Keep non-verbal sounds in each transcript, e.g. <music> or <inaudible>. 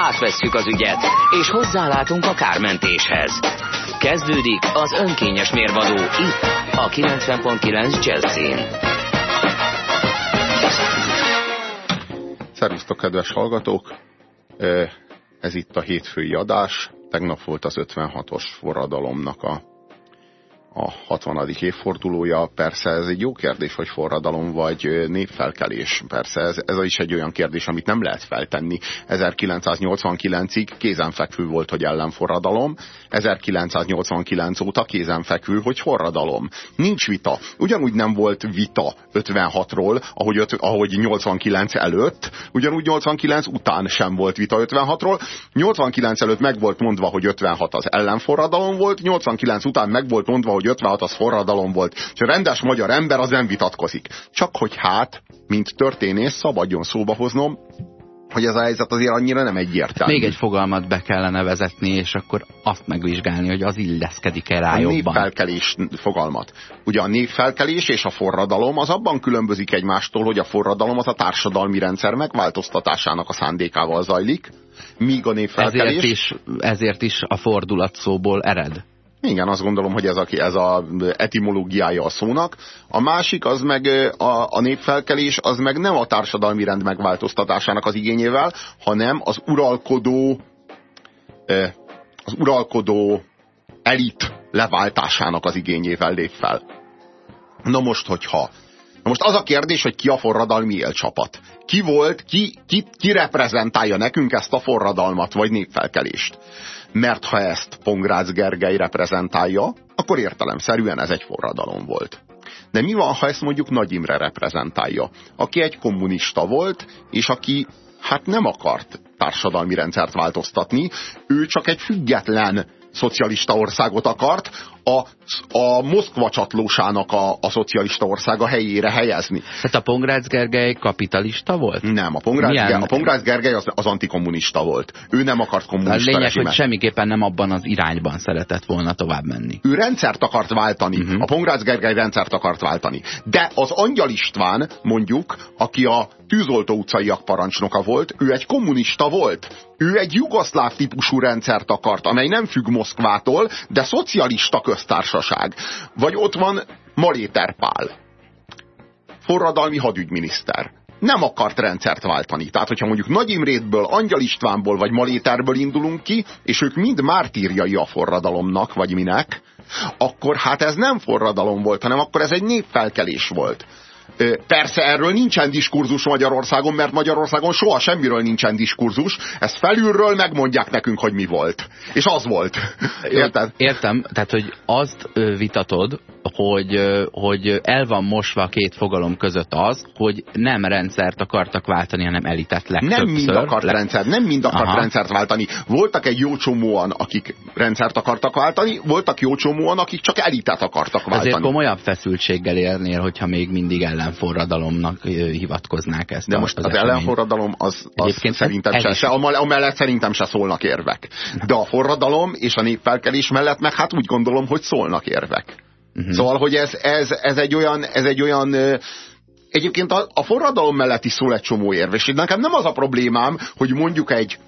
Átvesszük az ügyet, és hozzálátunk a kármentéshez. Kezdődik az önkényes mérvadó itt, a 90.9 Jazzin. Szervusztok, kedves hallgatók! Ez itt a hétfői adás. Tegnap volt az 56-os forradalomnak a a 60. évfordulója. Persze ez egy jó kérdés, hogy forradalom vagy népfelkelés. Persze ez, ez is egy olyan kérdés, amit nem lehet feltenni. 1989-ig kézenfekvő volt, hogy ellenforradalom, 1989 óta kézenfekvő, hogy forradalom. Nincs vita. Ugyanúgy nem volt vita 56-ról, ahogy, ahogy 89 előtt, ugyanúgy 89 után sem volt vita 56-ról. 89 előtt meg volt mondva, hogy 56 az ellenforradalom volt, 89 után meg volt mondva, hogy 56 az forradalom volt, és a rendes magyar ember az nem vitatkozik. Csak hogy hát, mint történész, szabadjon szóba hoznom, hogy ez a helyzet azért annyira nem egyértelmű. Még egy fogalmat be kellene vezetni, és akkor azt megvizsgálni, hogy az illeszkedik-e rá a jobban. A népfelkelés fogalmat. Ugye a népfelkelés és a forradalom az abban különbözik egymástól, hogy a forradalom az a társadalmi rendszer megváltoztatásának a szándékával zajlik, míg a népfelkelés... Ezért is, ezért is a fordulat szóból ered. Igen, azt gondolom, hogy ez a, ez a etimológiája a szónak. A másik, az meg a, a népfelkelés, az meg nem a társadalmi rend megváltoztatásának az igényével, hanem az uralkodó az uralkodó elit leváltásának az igényével lép fel. Na most, hogyha Most az a kérdés, hogy ki a forradalmi élcsapat. Ki volt, ki, ki, ki reprezentálja nekünk ezt a forradalmat, vagy népfelkelést mert ha ezt Pongrácz Gergely reprezentálja, akkor értelemszerűen ez egy forradalom volt. De mi van, ha ezt mondjuk Nagy Imre reprezentálja, aki egy kommunista volt, és aki hát nem akart társadalmi rendszert változtatni, ő csak egy független szocialista országot akart, a, a Moszkva csatlósának a, a szocialista országa helyére helyezni. Tehát a Pongrácz Gergely kapitalista volt? Nem, a Pongrácz, Ger, a Pongrácz Gergely az, az antikommunista volt. Ő nem akart kommunista A lényeg, rezsimet. hogy semmiképpen nem abban az irányban szeretett volna tovább menni. Ő rendszert akart váltani. Uh mhm. -huh. A Pongrácz Gergely rendszert akart váltani. De az Angyal István, mondjuk, aki a tűzoltó utcaiak parancsnoka volt, ő egy kommunista volt. Ő egy jugoszláv típusú rendszert akart, amely nem függ Moszkvától, de szocialista köztársaság. Vagy ott van Maléter Pál, forradalmi hadügyminiszter. Nem akart rendszert váltani. Tehát, hogyha mondjuk Nagy Imrétből, Angyal Istvánból vagy Maléterből indulunk ki, és ők mind mártírjai a forradalomnak, vagy minek, akkor hát ez nem forradalom volt, hanem akkor ez egy népfelkelés volt. Persze erről nincsen diskurzus Magyarországon, mert Magyarországon soha semmiről nincsen diskurzus. Ezt felülről megmondják nekünk, hogy mi volt. És az volt. Érted? Értem, tehát hogy azt vitatod, hogy, hogy el van mosva a két fogalom között az, hogy nem rendszert akartak váltani, hanem elitet legtöbbször. Nem mind akart le... rendszer, nem mind akart Aha. rendszert váltani. Voltak egy jó csomóan, akik rendszert akartak váltani, voltak jó csomóan, akik csak elitet akartak váltani. Ezért komolyabb feszültséggel érnél, hogyha még mindig ellenforradalomnak hivatkoznák ezt. De most az, az ellenforradalom az, az szerintem se, se, amellett szerintem se szólnak érvek. De a forradalom és a népfelkelés mellett meg hát úgy gondolom, hogy szólnak érvek. Uh-huh. Szóval, hogy ez, ez, ez egy olyan, ez egy olyan Egyébként a, a forradalom mellett is szól egy csomó érv, nekem nem az a problémám, hogy mondjuk egy,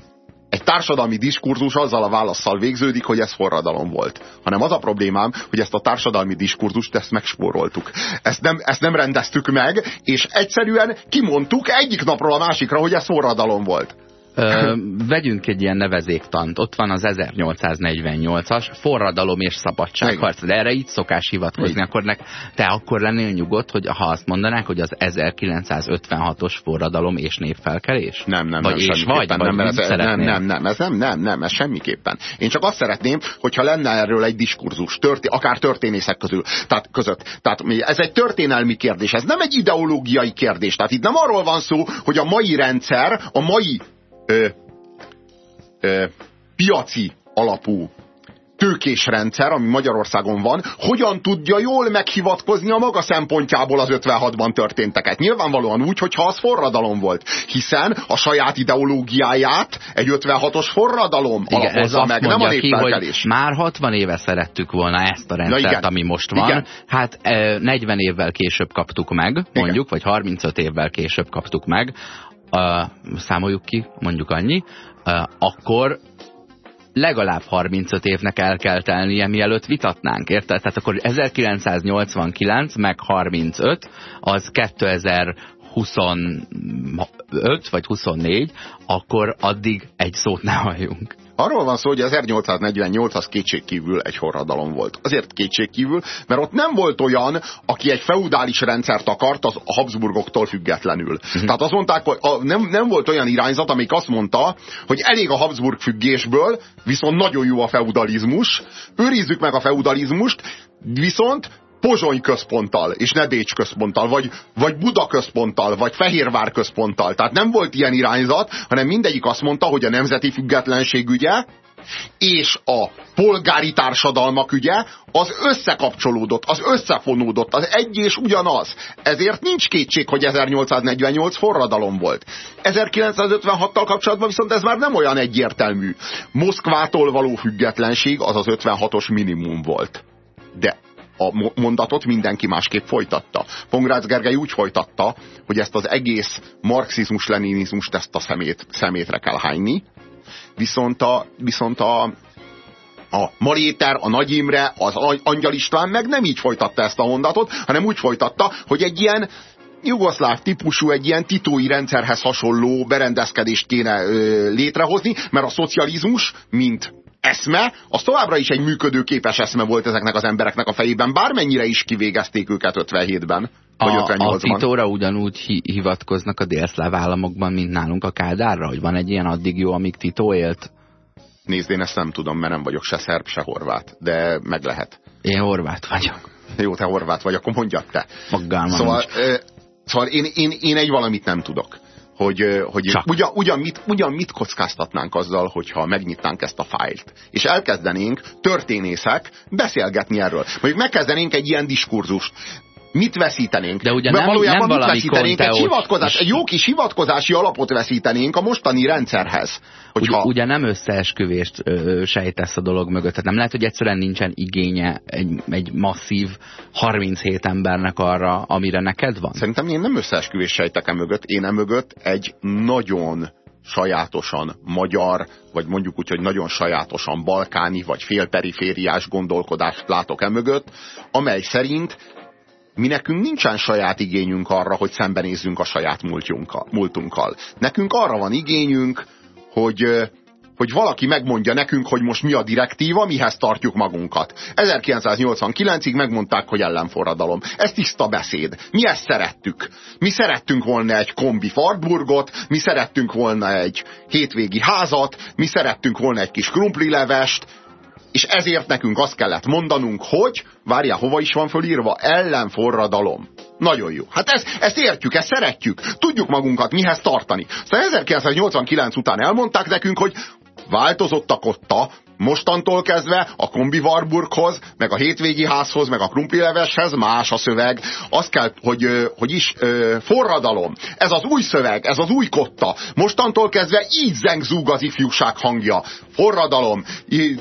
egy társadalmi diskurzus azzal a válaszsal végződik, hogy ez forradalom volt. Hanem az a problémám, hogy ezt a társadalmi diskurzust ezt megspóroltuk. Ezt nem, ezt nem rendeztük meg, és egyszerűen kimondtuk egyik napról a másikra, hogy ez forradalom volt. Ö, vegyünk egy ilyen nevezéktant. Ott van az 1848-as forradalom és szabadságharc. De erre így szokás hivatkozni. Igen. Akkor nek, te akkor lennél nyugodt, hogy ha azt mondanák, hogy az 1956-os forradalom és népfelkelés? Nem, nem, vagy nem, és vagy, nem, vagy nem, ez, nem, nem, nem, ez nem, nem, nem, ez semmiképpen. Én csak azt szeretném, hogyha lenne erről egy diskurzus, történ akár történészek közül, tehát között. Tehát ez egy történelmi kérdés, ez nem egy ideológiai kérdés. Tehát itt nem arról van szó, hogy a mai rendszer, a mai ö, ö, piaci alapú tőkés rendszer, ami Magyarországon van, hogyan tudja jól meghivatkozni a maga szempontjából az 56-ban történteket. Nyilvánvalóan úgy, hogyha az forradalom volt. Hiszen a saját ideológiáját egy 56-os forradalom igen, alapozza meg, nem a népfelkelés. Már 60 éve szerettük volna ezt a rendszert, igen. ami most van. Igen. Hát 40 évvel később kaptuk meg, mondjuk, igen. vagy 35 évvel később kaptuk meg, számoljuk ki, mondjuk annyi, akkor legalább 35 évnek el kell telnie, mielőtt vitatnánk, érted? Tehát akkor 1989 meg 35, az 2000 25 vagy 24, akkor addig egy szót ne halljunk. Arról van szó, hogy 1848 az kétségkívül egy forradalom volt. Azért kétségkívül, mert ott nem volt olyan, aki egy feudális rendszert akart az Habsburgoktól függetlenül. Uh-huh. Tehát azt mondták, hogy a, nem, nem volt olyan irányzat, amik azt mondta, hogy elég a Habsburg függésből, viszont nagyon jó a feudalizmus, őrizzük meg a feudalizmust, viszont Pozsony központtal, és ne Bécs központtal, vagy, vagy Buda központtal, vagy Fehérvár központtal. Tehát nem volt ilyen irányzat, hanem mindegyik azt mondta, hogy a nemzeti függetlenség ügye, és a polgári társadalmak ügye az összekapcsolódott, az összefonódott, az egy és ugyanaz. Ezért nincs kétség, hogy 1848 forradalom volt. 1956-tal kapcsolatban viszont ez már nem olyan egyértelmű. Moszkvától való függetlenség az az 56-os minimum volt. De a mondatot mindenki másképp folytatta. Pongrácz Gergely úgy folytatta, hogy ezt az egész marxizmus-leninizmust ezt a szemét, szemétre kell hányni, viszont a, viszont a, a Maréter, a Nagy Imre, az Angyal István meg nem így folytatta ezt a mondatot, hanem úgy folytatta, hogy egy ilyen jugoszláv típusú, egy ilyen titói rendszerhez hasonló berendezkedést kéne ö, létrehozni, mert a szocializmus, mint eszme, az továbbra is egy működőképes eszme volt ezeknek az embereknek a fejében, bármennyire is kivégezték őket 57-ben. Vagy a, 58-ban. a titóra ugyanúgy hi hivatkoznak a délszláv államokban, mint nálunk a Kádárra, hogy van egy ilyen addig jó, amíg Tito élt? Nézd, én ezt nem tudom, mert nem vagyok se szerb, se horvát, de meg lehet. Én horvát vagyok. Jó, te horvát vagy, akkor mondjad te. Maggálman szóval, szóval én, én, én egy valamit nem tudok hogy, hogy ugyan, ugyan, mit, ugyan mit kockáztatnánk azzal, hogyha megnyitnánk ezt a fájlt, és elkezdenénk történészek beszélgetni erről. Mondjuk megkezdenénk egy ilyen diskurzust mit veszítenénk? De ugye nem, valójában nem mit veszítenénk? Egy, hivatkozás, egy jó kis hivatkozási alapot veszítenénk a mostani rendszerhez. Hogyha... Ugye, ugye nem összeesküvést ö, sejtesz a dolog mögött. Tehát nem lehet, hogy egyszerűen nincsen igénye egy, egy masszív 37 embernek arra, amire neked van? Szerintem én nem összeesküvést sejtek e mögött. Én e mögött egy nagyon sajátosan magyar, vagy mondjuk úgy, hogy nagyon sajátosan balkáni, vagy félperifériás gondolkodást látok e mögött, amely szerint mi nekünk nincsen saját igényünk arra, hogy szembenézzünk a saját múltunkkal. Nekünk arra van igényünk, hogy, hogy valaki megmondja nekünk, hogy most mi a direktíva, mihez tartjuk magunkat. 1989-ig megmondták, hogy ellenforradalom. Ez tiszta beszéd. Mi ezt szerettük. Mi szerettünk volna egy kombi Fartburgot, mi szerettünk volna egy hétvégi házat, mi szerettünk volna egy kis krumplilevest, és ezért nekünk azt kellett mondanunk, hogy, várjál, hova is van fölírva? Ellenforradalom. Nagyon jó. Hát ezt, ezt értjük, ezt szeretjük. Tudjuk magunkat mihez tartani. Aztán 1989 után elmondták nekünk, hogy változottak ott a mostantól kezdve a kombi Warburghoz, meg a hétvégi házhoz, meg a krumplileveshez más a szöveg. Az kell, hogy, hogy is forradalom. Ez az új szöveg, ez az új kotta. Mostantól kezdve így zengzúg az ifjúság hangja. Forradalom,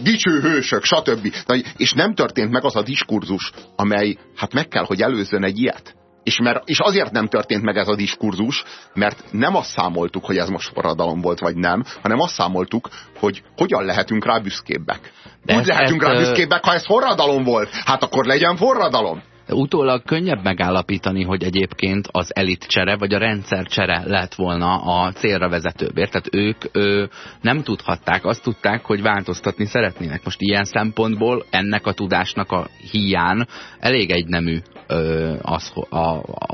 dicső hősök, stb. És nem történt meg az a diskurzus, amely hát meg kell, hogy előzzön egy ilyet. És, mert, és azért nem történt meg ez a diskurzus, mert nem azt számoltuk, hogy ez most forradalom volt, vagy nem, hanem azt számoltuk, hogy hogyan lehetünk rá büszkébbek. De Úgy lehetünk ezt, rá büszkébbek, ha ez forradalom volt. Hát akkor legyen forradalom. Utólag könnyebb megállapítani, hogy egyébként az elit csere, vagy a rendszer csere lett volna a célra vezetőbb. Tehát ők ö, nem tudhatták, azt tudták, hogy változtatni szeretnének. Most ilyen szempontból ennek a tudásnak a hiány elég egynemű ö, az, a,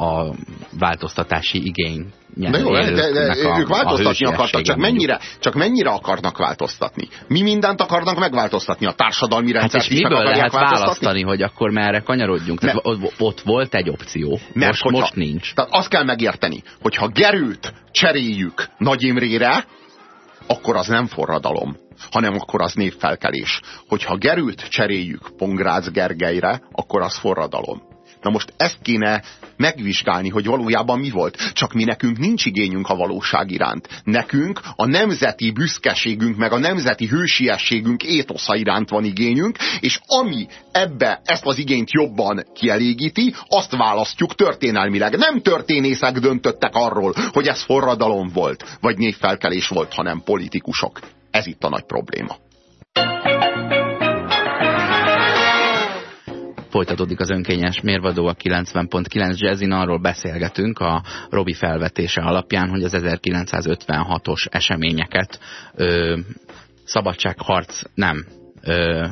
a változtatási igény de jó, de, de, de ők változtatni akartak, csak mennyire, csak mennyire akarnak változtatni? Mi mindent akarnak megváltoztatni? A társadalmi hát rendszert hát és miből lehet választani, hogy akkor merre kanyarodjunk? Tehát ott volt egy opció, Mert most, hogyha, most nincs. Tehát azt kell megérteni, hogy ha Gerőt cseréljük Nagy Imrére, akkor az nem forradalom. hanem akkor az névfelkelés. Hogyha Gerült cseréljük Pongrácz Gergelyre, akkor az forradalom. Na most ezt kéne megvizsgálni, hogy valójában mi volt. Csak mi nekünk nincs igényünk a valóság iránt. Nekünk a nemzeti büszkeségünk, meg a nemzeti hősiességünk étosza iránt van igényünk, és ami ebbe ezt az igényt jobban kielégíti, azt választjuk történelmileg. Nem történészek döntöttek arról, hogy ez forradalom volt, vagy névfelkelés volt, hanem politikusok. Ez itt a nagy probléma. Folytatódik az önkényes mérvadó a 90.9 Jazzin, arról beszélgetünk a Robi felvetése alapján, hogy az 1956-os eseményeket ö, szabadságharc nem,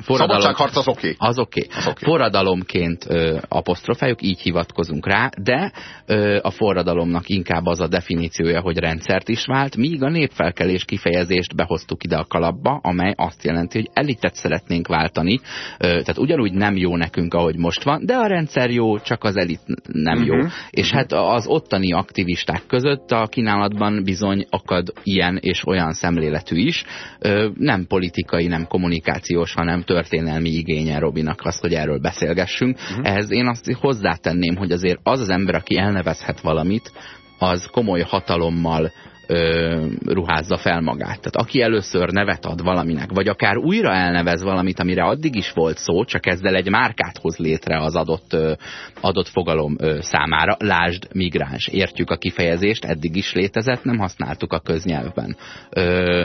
Szabadságharc az oké. Okay. Az oké. Okay. Okay. Forradalomként ö, apostrofáljuk, így hivatkozunk rá, de ö, a forradalomnak inkább az a definíciója, hogy rendszert is vált, míg a népfelkelés kifejezést behoztuk ide a kalapba, amely azt jelenti, hogy elitet szeretnénk váltani, ö, tehát ugyanúgy nem jó nekünk, ahogy most van, de a rendszer jó, csak az elit nem uh -huh. jó. -huh. És hát az ottani aktivisták között a kínálatban bizony akad ilyen és olyan szemléletű is, ö, nem politikai, nem kommunikáció kommunikációs, hanem történelmi igénye Robinak azt, hogy erről beszélgessünk. Uh mhm. -huh. Ehhez én azt hozzátenném, hogy azért az az ember, aki elnevezhet valamit, az komoly hatalommal ö, ruházza fel magát. Tehát aki először nevet ad valaminek, vagy akár újra elnevez valamit, amire addig is volt szó, csak ezzel egy márkát hoz létre az adott, ö, adott fogalom ö, számára. Lásd, migráns. Értjük a kifejezést, eddig is létezett, nem használtuk a köznyelvben. Ö,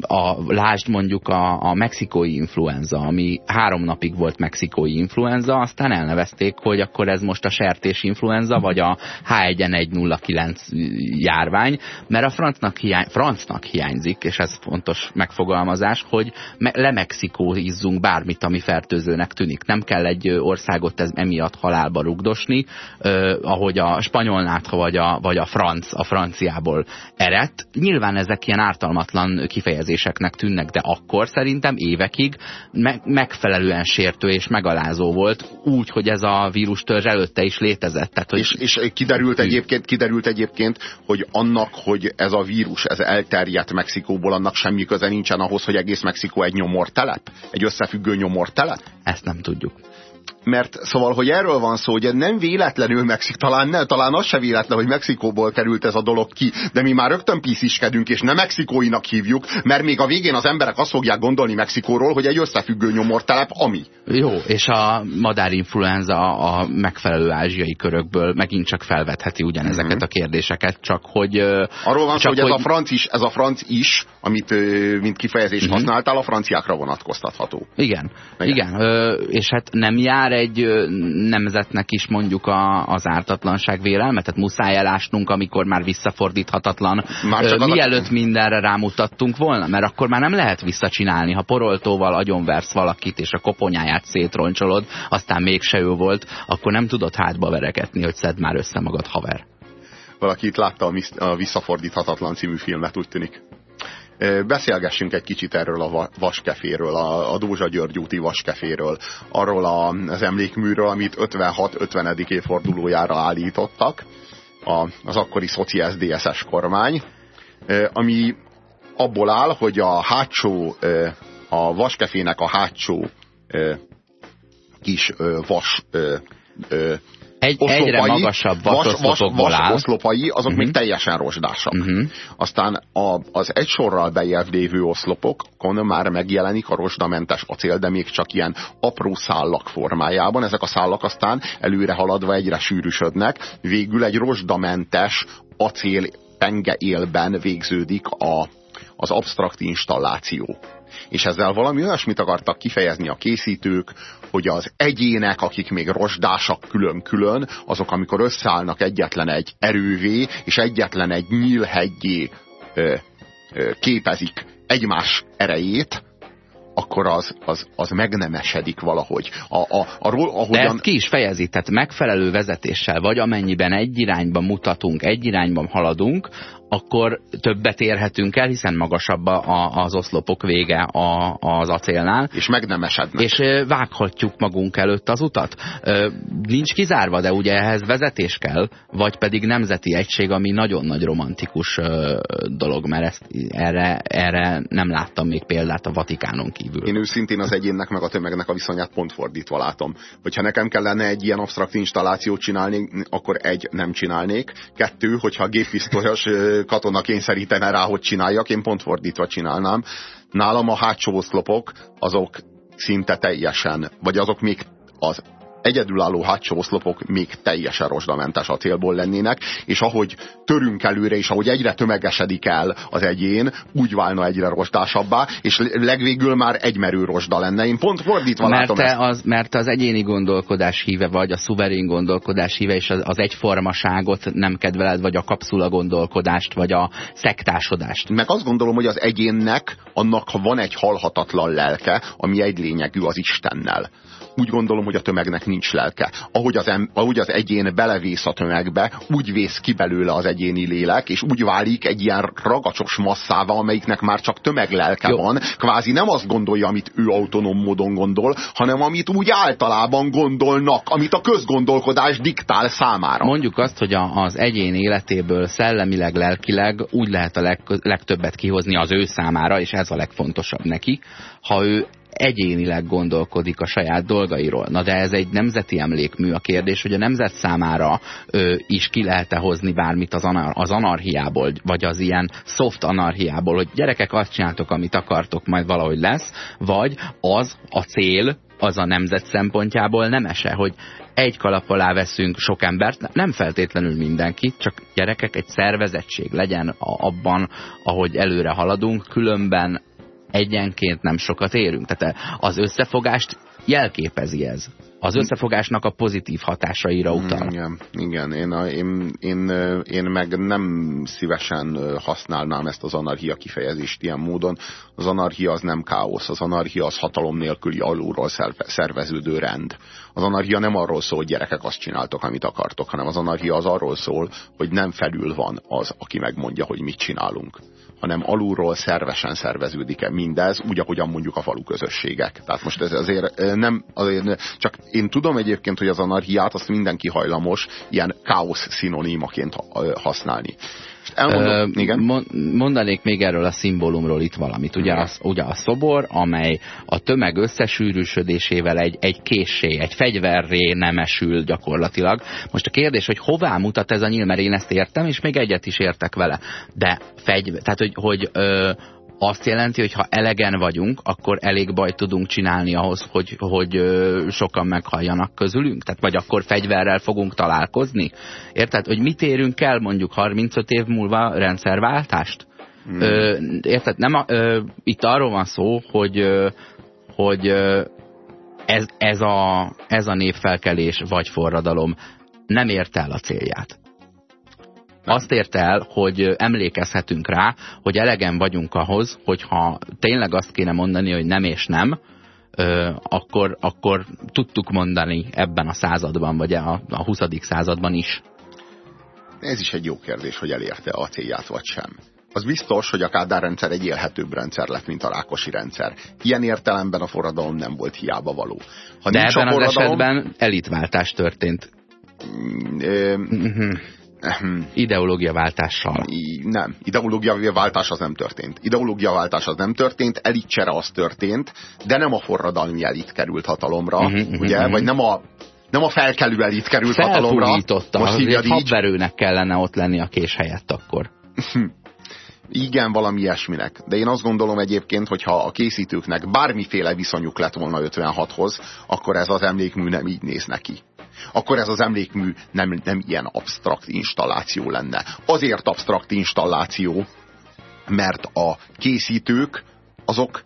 a, lásd mondjuk a, a mexikói influenza, ami három napig volt mexikói influenza, aztán elnevezték, hogy akkor ez most a sertés influenza, vagy a H1N109 járvány, mert a francnak, hiány, francnak hiányzik, és ez fontos megfogalmazás, hogy me, lemexikóizzunk bármit, ami fertőzőnek tűnik. Nem kell egy országot ez emiatt halálba rugdosni, eh, ahogy a spanyolnát vagy a, vagy a franc, a franciából eredt. Nyilván ezek ilyen ártalmatlan kifejezéseknek tűnnek, de akkor szerintem évekig me megfelelően sértő és megalázó volt, úgy, hogy ez a vírustörzs előtte is létezett. Tehát, hogy... és, és kiderült, egyébként, kiderült egyébként, hogy annak, hogy ez a vírus ez elterjedt Mexikóból, annak semmi köze nincsen ahhoz, hogy egész Mexikó egy nyomortelep? Egy összefüggő nyomortelep? Ezt nem tudjuk mert szóval, hogy erről van szó, hogy nem véletlenül Mexik, talán, ne, talán az se véletlen, hogy Mexikóból került ez a dolog ki, de mi már rögtön pisziskedünk, és nem mexikóinak hívjuk, mert még a végén az emberek azt fogják gondolni Mexikóról, hogy egy összefüggő nyomortelep, ami. Jó, és a madárinfluenza a megfelelő ázsiai körökből megint csak felvetheti ugyanezeket mhm. -huh. a kérdéseket, csak hogy... Arról van szó, hogy, hogy ez a franc is, ez a franc is, amit mint kifejezést uh mhm. -huh. használtál, a franciákra vonatkoztatható. Igen, igen, igen. és hát nem jár már egy nemzetnek is mondjuk a, az ártatlanság vélelme, tehát muszáj elásnunk, amikor már visszafordíthatatlan. Már csak mielőtt a... mindenre rámutattunk volna, mert akkor már nem lehet visszacsinálni. Ha poroltóval agyonversz valakit, és a koponyáját szétroncsolod, aztán mégse ő volt, akkor nem tudod hátba veregetni, hogy szedd már össze magad, haver. Valaki itt látta a Visszafordíthatatlan című filmet, úgy tűnik beszélgessünk egy kicsit erről a vaskeféről, a, a Dózsa György úti vaskeféről, arról az emlékműről, amit 56-50. évfordulójára állítottak a, az akkori szoci SZDSZ-es kormány, ami abból áll, hogy a hátsó, a vaskefének a hátsó kis vas egy, oszlopai, egyre magasabb vas, vas, vas áll. oszlopai, azok uh -huh. még mhm. teljesen rozsdásak. Uh mhm. -huh. Aztán a, az egy sorral bejebb lévő oszlopokon már megjelenik a rozsdamentes acél, de még csak ilyen apró szállak formájában. Ezek a szállak aztán előre haladva egyre sűrűsödnek. Végül egy rozsdamentes acél penge élben végződik a, az absztrakt installáció. És ezzel valami olyasmit akartak kifejezni a készítők, hogy az egyének, akik még rozsdásak külön-külön, azok amikor összeállnak egyetlen egy erővé, és egyetlen egy nyílhegyé ö, ö, képezik egymás erejét, akkor az, az, az megnemesedik valahogy. A, a, a, ahogyan... De ezt ki is fejezi, tehát megfelelő vezetéssel, vagy amennyiben egy irányba mutatunk, egy irányban haladunk, akkor többet érhetünk el, hiszen magasabb a, az oszlopok vége a, az acélnál. És meg nem esednek. És vághatjuk magunk előtt az utat. Nincs kizárva, de ugye ehhez vezetés kell, vagy pedig nemzeti egység, ami nagyon nagy romantikus dolog, mert ezt, erre, erre nem láttam még példát a Vatikánon kívül. Én őszintén az egyénnek meg a tömegnek a viszonyát pont fordítva látom. Hogyha nekem kellene egy ilyen absztrakt installációt csinálni, akkor egy, nem csinálnék. Kettő, hogyha géppisztolyos katona kényszerítene rá, hogy csináljak, én pont fordítva csinálnám. Nálam a hátsó oszlopok, azok szinte teljesen, vagy azok még az egyedülálló hátsó oszlopok még teljesen rozsdamentes acélból lennének, és ahogy törünk előre, és ahogy egyre tömegesedik el az egyén, úgy válna egyre rozsdásabbá, és legvégül már egymerő rozsda lenne. Én pont fordítva mert látom te ezt. Az, mert az egyéni gondolkodás híve vagy, a szuverén gondolkodás híve, és az, az egyformaságot nem kedveled, vagy a kapszula gondolkodást, vagy a szektásodást. Meg azt gondolom, hogy az egyénnek annak van egy halhatatlan lelke, ami egy lényegű az Istennel úgy gondolom, hogy a tömegnek nincs lelke. Ahogy az, em, ahogy az egyén belevész a tömegbe, úgy vész ki belőle az egyéni lélek, és úgy válik egy ilyen ragacsos masszává, amelyiknek már csak tömeglelke Jó. van. Kvázi nem azt gondolja, amit ő autonóm módon gondol, hanem amit úgy általában gondolnak, amit a közgondolkodás diktál számára. Mondjuk azt, hogy az egyén életéből szellemileg, lelkileg úgy lehet a leg, legtöbbet kihozni az ő számára, és ez a legfontosabb neki, ha ő egyénileg gondolkodik a saját dolgairól. Na de ez egy nemzeti emlékmű. A kérdés, hogy a nemzet számára ö, is ki lehet-e hozni bármit az, anar az anarhiából, vagy az ilyen soft anarhiából, hogy gyerekek azt csináltok, amit akartok, majd valahogy lesz, vagy az a cél, az a nemzet szempontjából nem ese, hogy egy kalap alá veszünk sok embert, nem feltétlenül mindenkit, csak gyerekek egy szervezettség legyen abban, ahogy előre haladunk, különben egyenként nem sokat érünk. Tehát az összefogást jelképezi ez. Az összefogásnak a pozitív hatásaira utal. Igen, igen. Én, a, én, én, én meg nem szívesen használnám ezt az anarchia kifejezést ilyen módon. Az anarchia az nem káosz, az anarchia az hatalom nélküli alulról szerveződő rend. Az anarchia nem arról szól, hogy gyerekek azt csináltok, amit akartok, hanem az anarchia az arról szól, hogy nem felül van az, aki megmondja, hogy mit csinálunk hanem alulról szervesen szerveződik-e mindez, úgy, ahogyan mondjuk a falu közösségek. Tehát most ez azért nem, azért, csak én tudom egyébként, hogy az anarchiát azt mindenki hajlamos ilyen káosz szinonimaként használni. Elmondom, uh, igen. Mondanék még erről a szimbólumról itt valamit. Ugye, az, ugye a szobor, amely a tömeg összesűrűsödésével egy, egy készsé, egy fegyverré nemesül gyakorlatilag. Most a kérdés, hogy hová mutat ez a nyíl, mert én ezt értem, és még egyet is értek vele. De fegyver, tehát hogy, hogy ö, azt jelenti, hogy ha elegen vagyunk, akkor elég bajt tudunk csinálni ahhoz, hogy, hogy sokan meghalljanak közülünk? Tehát vagy akkor fegyverrel fogunk találkozni? Érted, hogy mit érünk el mondjuk 35 év múlva rendszerváltást? Hmm. Ö, érted, nem a, ö, itt arról van szó, hogy, ö, hogy ö, ez, ez, a, ez a népfelkelés vagy forradalom nem ért el a célját. Azt ért el, hogy emlékezhetünk rá, hogy elegen vagyunk ahhoz, hogyha tényleg azt kéne mondani, hogy nem és nem, akkor, akkor tudtuk mondani ebben a században, vagy a, a 20. században is. Ez is egy jó kérdés, hogy elérte a célját, vagy sem. Az biztos, hogy a Kádár rendszer egy élhetőbb rendszer lett, mint a Rákosi rendszer. Ilyen értelemben a forradalom nem volt hiába való. Ha De ebben az esetben elitváltás történt. Mm, ö, mhm. Ideológiaváltással. Nem, ideológiaváltás az nem történt. Ideológiaváltás az nem történt, elitcsere az történt, de nem a forradalmi elit került hatalomra, uh -huh, ugye, -huh. vagy nem a nem a felkelő elit került hatalomra. Most így habverőnek kellene ott lenni a kés helyett akkor. Igen, valami ilyesminek. De én azt gondolom egyébként, hogy ha a készítőknek bármiféle viszonyuk lett volna 56-hoz, akkor ez az emlékmű nem így néz neki akkor ez az emlékmű nem, nem ilyen absztrakt installáció lenne. Azért absztrakt installáció, mert a készítők azok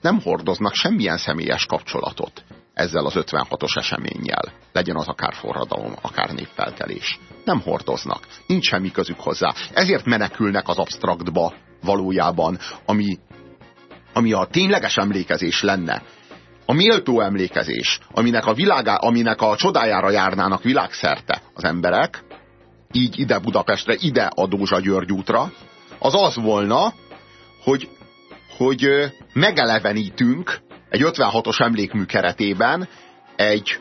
nem hordoznak semmilyen személyes kapcsolatot ezzel az 56-os eseménnyel. Legyen az akár forradalom, akár népfelkelés. Nem hordoznak. Nincs semmi közük hozzá. Ezért menekülnek az absztraktba valójában, ami, ami a tényleges emlékezés lenne, a méltó emlékezés, aminek a, világá, aminek a csodájára járnának világszerte az emberek, így ide Budapestre, ide a Dózsa György útra, az az volna, hogy, hogy megelevenítünk egy 56-os emlékmű keretében egy,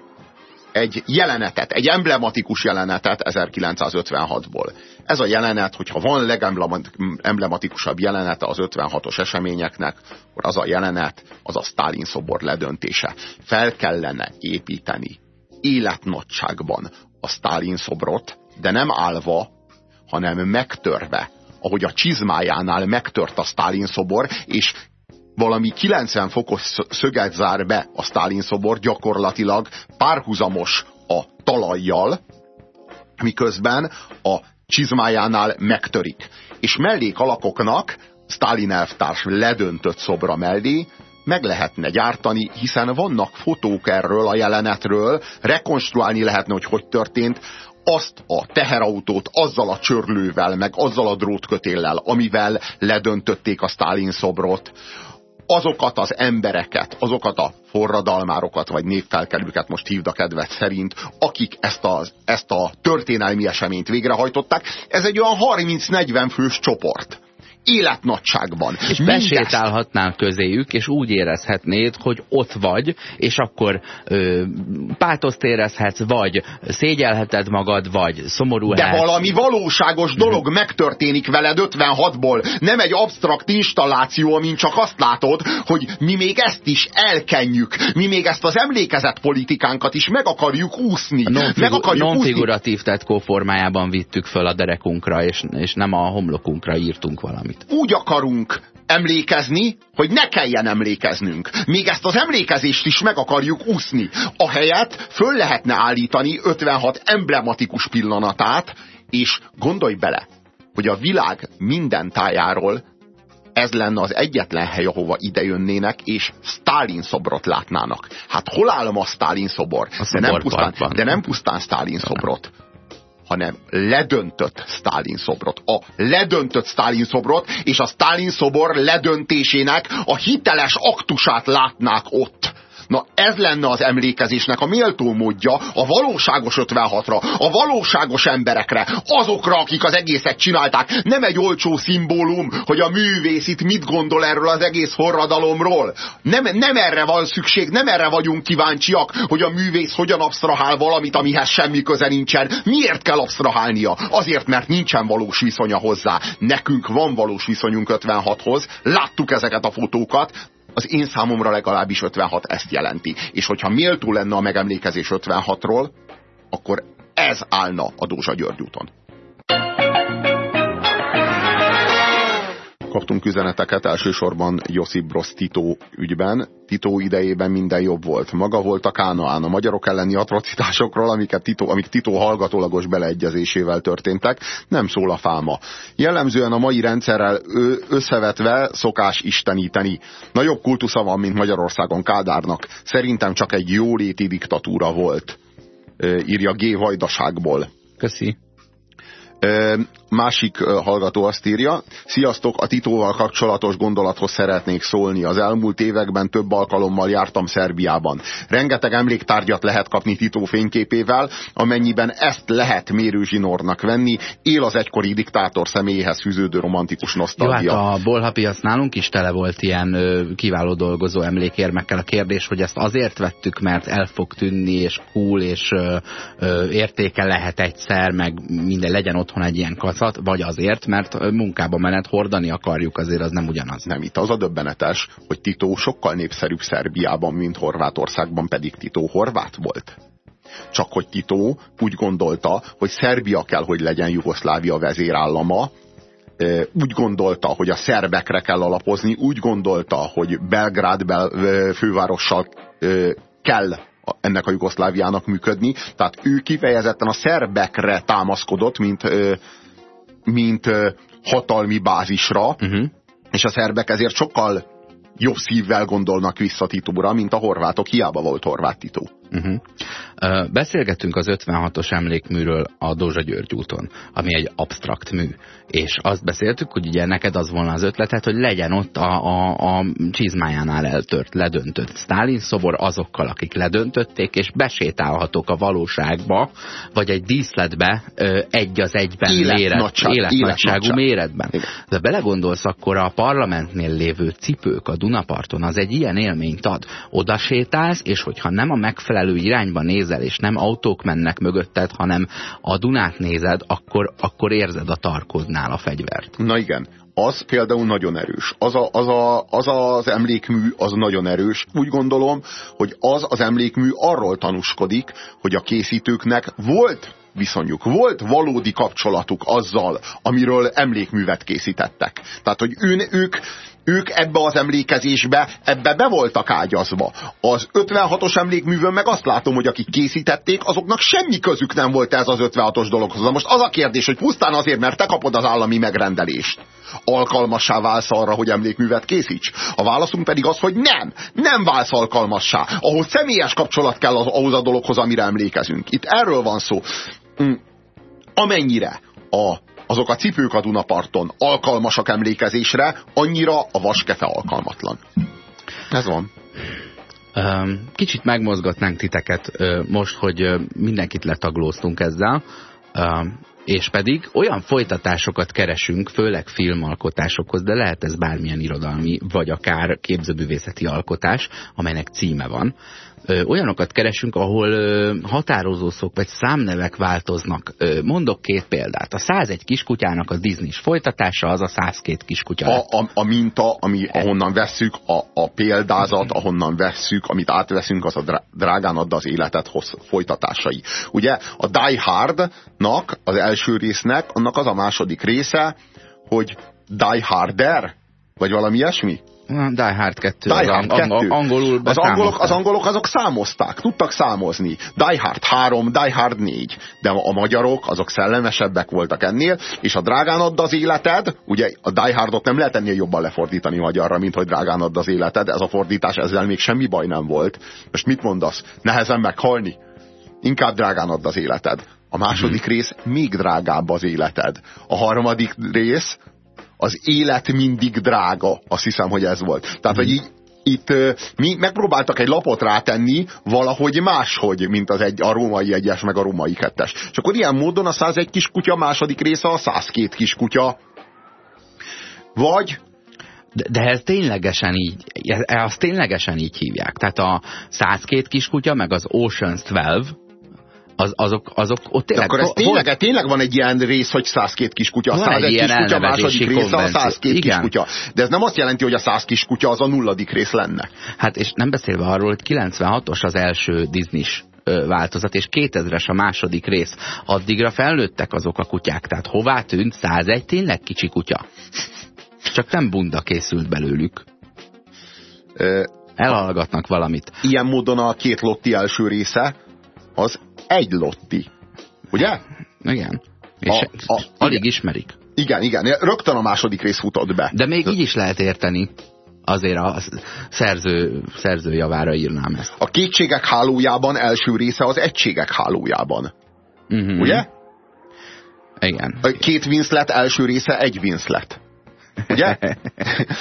egy jelenetet, egy emblematikus jelenetet 1956-ból. Ez a jelenet, hogyha van legemblematikusabb jelenete az 56-os eseményeknek, akkor az a jelenet, az a Stalin szobor ledöntése. Fel kellene építeni életnagyságban a Stalin szobrot, de nem állva, hanem megtörve, ahogy a csizmájánál megtört a Stalin szobor, és valami 90 fokos szöget zár be a Stalin szobor, gyakorlatilag párhuzamos a talajjal, miközben a csizmájánál megtörik. És mellék alakoknak Stalin elvtárs ledöntött szobra mellé meg lehetne gyártani, hiszen vannak fotók erről a jelenetről, rekonstruálni lehetne, hogy hogy történt, azt a teherautót azzal a csörlővel, meg azzal a drótkötéllel, amivel ledöntötték a Stalin szobrot, azokat az embereket, azokat a forradalmárokat, vagy névfelkelőket most hívd a kedvet szerint, akik ezt a, ezt a történelmi eseményt végrehajtották. Ez egy olyan 30-40 fős csoport életnagyságban. És Mindezt... besétálhatnál közéjük, és úgy érezhetnéd, hogy ott vagy, és akkor ö, pátoszt érezhetsz, vagy szégyelheted magad, vagy szomorú De valami valóságos dolog mm. megtörténik veled 56-ból. Nem egy absztrakt installáció, amin csak azt látod, hogy mi még ezt is elkenjük. Mi még ezt az emlékezett politikánkat is meg akarjuk úszni. Non non-figuratív tetkó formájában vittük föl a derekunkra, és, és nem a homlokunkra írtunk valamit valamit. Úgy akarunk emlékezni, hogy ne kelljen emlékeznünk. Még ezt az emlékezést is meg akarjuk úszni. Ahelyett föl lehetne állítani 56 emblematikus pillanatát, és gondolj bele, hogy a világ minden tájáról ez lenne az egyetlen hely, ahova idejönnének, és Stalin szobrot látnának. Hát hol áll ma Stalin szobor? De nem, pusztán, de nem pusztán Stalin szobrot, hanem ledöntött Stalin szobrot. A ledöntött Stalin szobrot, és a Stalin szobor ledöntésének a hiteles aktusát látnák ott. Na ez lenne az emlékezésnek a méltó módja a valóságos 56-ra, a valóságos emberekre, azokra, akik az egészet csinálták. Nem egy olcsó szimbólum, hogy a művész itt mit gondol erről az egész forradalomról. Nem, nem erre van szükség, nem erre vagyunk kíváncsiak, hogy a művész hogyan absztrahál valamit, amihez semmi köze nincsen. Miért kell absztrahálnia? Azért, mert nincsen valós viszonya hozzá. Nekünk van valós viszonyunk 56-hoz, láttuk ezeket a fotókat, az én számomra legalábbis 56 ezt jelenti. És hogyha méltó lenne a megemlékezés 56-ról, akkor ez állna a Dózsa György úton. Kaptunk üzeneteket, elsősorban Josip Brosz Tito ügyben. Tito idejében minden jobb volt. Maga volt a Kánaán a magyarok elleni atrocitásokról, amiket Tito, amik Tito hallgatólagos beleegyezésével történtek. Nem szól a fáma. Jellemzően a mai rendszerrel összevetve szokás isteníteni. Nagyobb kultusza van, mint Magyarországon Kádárnak. Szerintem csak egy jóléti diktatúra volt. Írja G. Vajdaságból. Köszi. Másik hallgató azt írja, sziasztok, a Titóval kapcsolatos gondolathoz szeretnék szólni. Az elmúlt években több alkalommal jártam Szerbiában. Rengeteg emléktárgyat lehet kapni Titó fényképével, amennyiben ezt lehet mérőzsinornak venni, él az egykori diktátor személyéhez fűződő romantikus nosztalgia. Jó, hát a bolhapiac nálunk is tele volt ilyen ö, kiváló dolgozó emlékérmekkel. A kérdés, hogy ezt azért vettük, mert el fog tűnni, és cool, és ö, ö, értéke lehet egyszer, meg minden legyen otthon egy ilyen kac piacot, vagy azért, mert munkába menet hordani akarjuk, azért az nem ugyanaz. Nem, itt az a döbbenetes, hogy Tito sokkal népszerűbb Szerbiában, mint Horvátországban, pedig Tito horvát volt. Csak hogy Tito úgy gondolta, hogy Szerbia kell, hogy legyen Jugoszlávia vezérállama, úgy gondolta, hogy a szerbekre kell alapozni, úgy gondolta, hogy Belgrád bel, fővárossal kell ennek a Jugoszláviának működni, tehát ő kifejezetten a szerbekre támaszkodott, mint mint hatalmi bázisra, uh-huh. és a szerbek ezért sokkal jobb szívvel gondolnak vissza Titóra, mint a horvátok, hiába volt horvát Titó. Uh-huh. Beszélgetünk az 56-os emlékműről a Dózsa György úton, ami egy absztrakt mű. És azt beszéltük, hogy ugye neked az volna az ötletet, hogy legyen ott a, a, a csizmájánál eltört, ledöntött Stalin szobor azokkal, akik ledöntötték, és besétálhatók a valóságba, vagy egy díszletbe egy az egyben életnagyság, méret, életnagyságú méretben. De belegondolsz, akkor a parlamentnél lévő cipők a Dunaparton, az egy ilyen élményt ad. Oda sétálsz, és hogyha nem a megfelelő irányba nézel, és nem autók mennek mögötted, hanem a Dunát nézed, akkor, akkor érzed a tarkodnál a fegyvert. Na igen, az például nagyon erős. Az, a, az, a, az az emlékmű az nagyon erős. Úgy gondolom, hogy az az emlékmű arról tanúskodik, hogy a készítőknek volt viszonyuk, volt valódi kapcsolatuk azzal, amiről emlékművet készítettek. Tehát, hogy ün, ők ők ebbe az emlékezésbe, ebbe be voltak ágyazva. Az 56-os emlékművön meg azt látom, hogy akik készítették, azoknak semmi közük nem volt ez az 56-os dologhoz. Na most az a kérdés, hogy pusztán azért, mert te kapod az állami megrendelést, alkalmassá válsz arra, hogy emlékművet készíts. A válaszunk pedig az, hogy nem, nem válsz alkalmassá. Ahhoz személyes kapcsolat kell az, ahhoz a dologhoz, amire emlékezünk. Itt erről van szó. Mm. Amennyire a azok a cipők a Dunaparton alkalmasak emlékezésre, annyira a vaskefe alkalmatlan. Ez van. Kicsit megmozgatnánk titeket most, hogy mindenkit letaglóztunk ezzel, és pedig olyan folytatásokat keresünk, főleg filmalkotásokhoz, de lehet ez bármilyen irodalmi, vagy akár képzőművészeti alkotás, amelynek címe van, olyanokat keresünk, ahol ö, határozószók vagy számnevek változnak. Mondok két példát. A 101 kiskutyának a Disney folytatása az a 102 kiskutya. A, a, a minta, ami, ahonnan vesszük, a, a példázat, ahonnan vesszük, amit átveszünk, az a drágán adda az életet hossz, folytatásai. Ugye a Die Hardnak, az első résznek, annak az a második része, hogy Die Harder, vagy valami ilyesmi? Die Hard 2. Die Hard 2. Angolul az angolok, az angolok azok számozták, tudtak számozni. Die Hard 3, Die Hard 4. De a magyarok azok szellemesebbek voltak ennél, és a drágán add az életed, ugye a Die Hardot nem lehet ennél jobban lefordítani magyarra, mint hogy drágán add az életed. Ez a fordítás, ezzel még semmi baj nem volt. Most mit mondasz? Nehezen meghalni? Inkább drágán add az életed. A második rész még drágább az életed. A harmadik rész az élet mindig drága. Azt hiszem, hogy ez volt. Tehát, hogy így itt mi megpróbáltak egy lapot rátenni valahogy máshogy, mint az egy, a római egyes, meg a római kettes. És akkor ilyen módon a 101 kiskutya második része a 102 kiskutya. Vagy de, de ez ténylegesen így, ez ténylegesen így hívják. Tehát a 102 kiskutya, meg az Ocean's 12, az, azok, azok ott tényleg... De akkor ez tényleg, hol... tényleg van egy ilyen rész, hogy 102 kiskutya, a 101 kiskutya, második része a 102 Igen. kiskutya. De ez nem azt jelenti, hogy a 100 kiskutya az a nulladik rész lenne. Hát és nem beszélve arról, hogy 96-os az első disney változat, és 2000-es a második rész. Addigra felnőttek azok a kutyák, tehát hová tűnt 101 tényleg kicsi kutya? Csak nem bunda készült belőlük. Elhallgatnak valamit. Ilyen módon a két Lotti első része az egy Lotti. Ugye? Igen. És a, a, alig igen. ismerik. Igen, igen. Rögtön a második rész futott be. De még így is lehet érteni. Azért a szerző, szerző javára írnám ezt. A kétségek hálójában első része az egységek hálójában. Uh mhm. -huh. Ugye? Igen. A két Winslet első része egy Winslet. Ugye?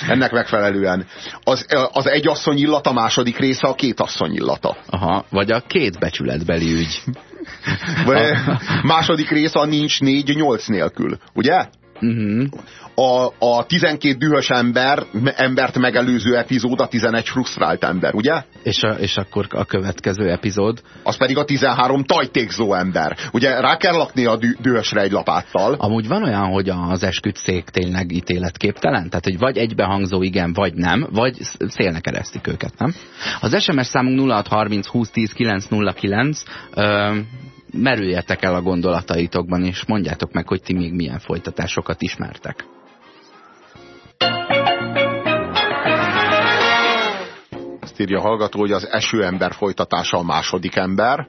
Ennek megfelelően. Az, az egy asszony illata második része a két asszony illata. Aha, vagy a két becsületbeli ügy. Vagy második része a nincs négy nyolc nélkül. Ugye? Uh. -huh a, a 12 dühös ember, embert megelőző epizód a 11 frusztrált ember, ugye? És, a, és akkor a következő epizód? Az pedig a 13 tajtékzó ember. Ugye rá kell lakni a dü dühösre egy lapáttal. Amúgy van olyan, hogy az esküdszék tényleg ítéletképtelen? Tehát, hogy vagy egybehangzó igen, vagy nem, vagy szélnek eresztik őket, nem? Az SMS számunk 0630 2010 909 ö, merüljetek el a gondolataitokban, és mondjátok meg, hogy ti még milyen folytatásokat ismertek. írja a hallgató, hogy az esőember folytatása a második ember.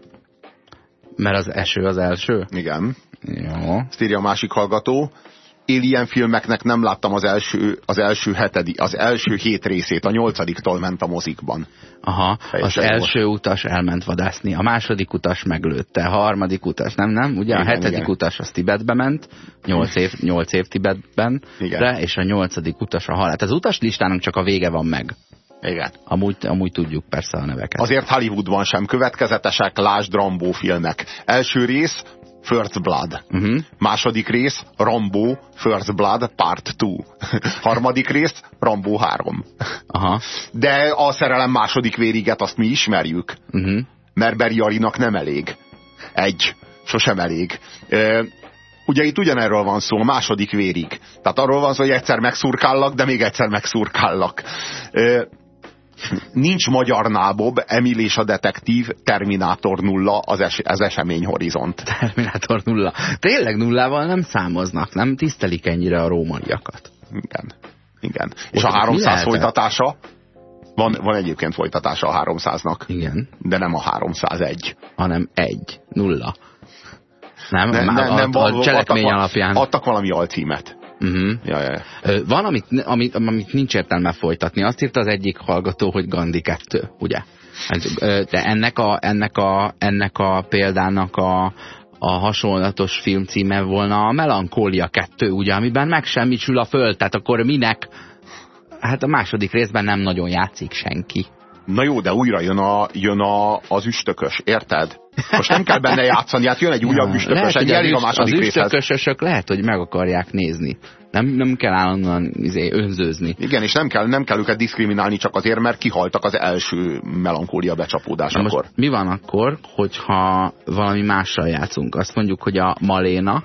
Mert az eső az első? Igen. Jó. Ezt írja a másik hallgató. Alien filmeknek nem láttam az első, az első hetedi, az első hét részét, a nyolcadiktól ment a mozikban. Aha, Teljesen az jól. első utas elment vadászni, a második utas meglőtte, a harmadik utas, nem, nem? Ugye Igen, a hetedik igen. utas az Tibetbe ment, nyolc év, nyolc év Tibetben, Igen. de, és a nyolcadik utas a halál. Az utas listának csak a vége van meg. Igen. Amúgy, amúgy tudjuk persze a neveket. Azért Hollywoodban sem következetesek, lásd Rambo filmek. Első rész, First Blood. Uh-huh. Második rész, Rambo, First Blood, Part 2. <laughs> Harmadik rész, Rambo 3. Aha. De a szerelem második vériget azt mi ismerjük, Uh-huh. mert Beri Arinak nem elég. Egy. Sosem elég. Ö, Ugye itt ugyanerről van szó, a második vérig. Tehát arról van szó, hogy egyszer megszurkállak, de még egyszer megszurkállak. Nincs magyar nábob, Emil és a detektív, Terminátor nulla, az, es az esemény horizont. Terminátor nulla. Tényleg nullával nem számoznak, nem tisztelik ennyire a rómaiakat. Igen. Igen. És Ott a 300 mi lehet? folytatása, van, van egyébként folytatása a 300-nak, Igen. de nem a 301. hanem egy, nulla. Nem, Ne, Már ne, nem, a, a cselekmény adtak, alapján. Adtak valami alcímet. Uh-huh. Ja, ja, ja. Ö, Van, amit, amit, amit nincs értelme folytatni. Azt írta az egyik hallgató, hogy Gandhi 2, ugye? Hát, De ennek a, ennek a, ennek a példának a, a hasonlatos film címe volna a Melankólia 2, ugye, amiben megsemmisül a föld, tehát akkor minek? Hát a második részben nem nagyon játszik senki. Na jó, de újra jön, a, jön a, az üstökös, érted? Most nem kell benne játszani, hát jön egy újabb üstökös, lehet, egy elég a második az üstökösösök lehet, hogy meg akarják nézni. Nem, nem kell állandóan izé, önzőzni. Igen, és nem kell, nem kell őket diszkriminálni csak azért, mert kihaltak az első melankólia becsapódásakor. mi van akkor, hogyha valami mással játszunk? Azt mondjuk, hogy a Maléna,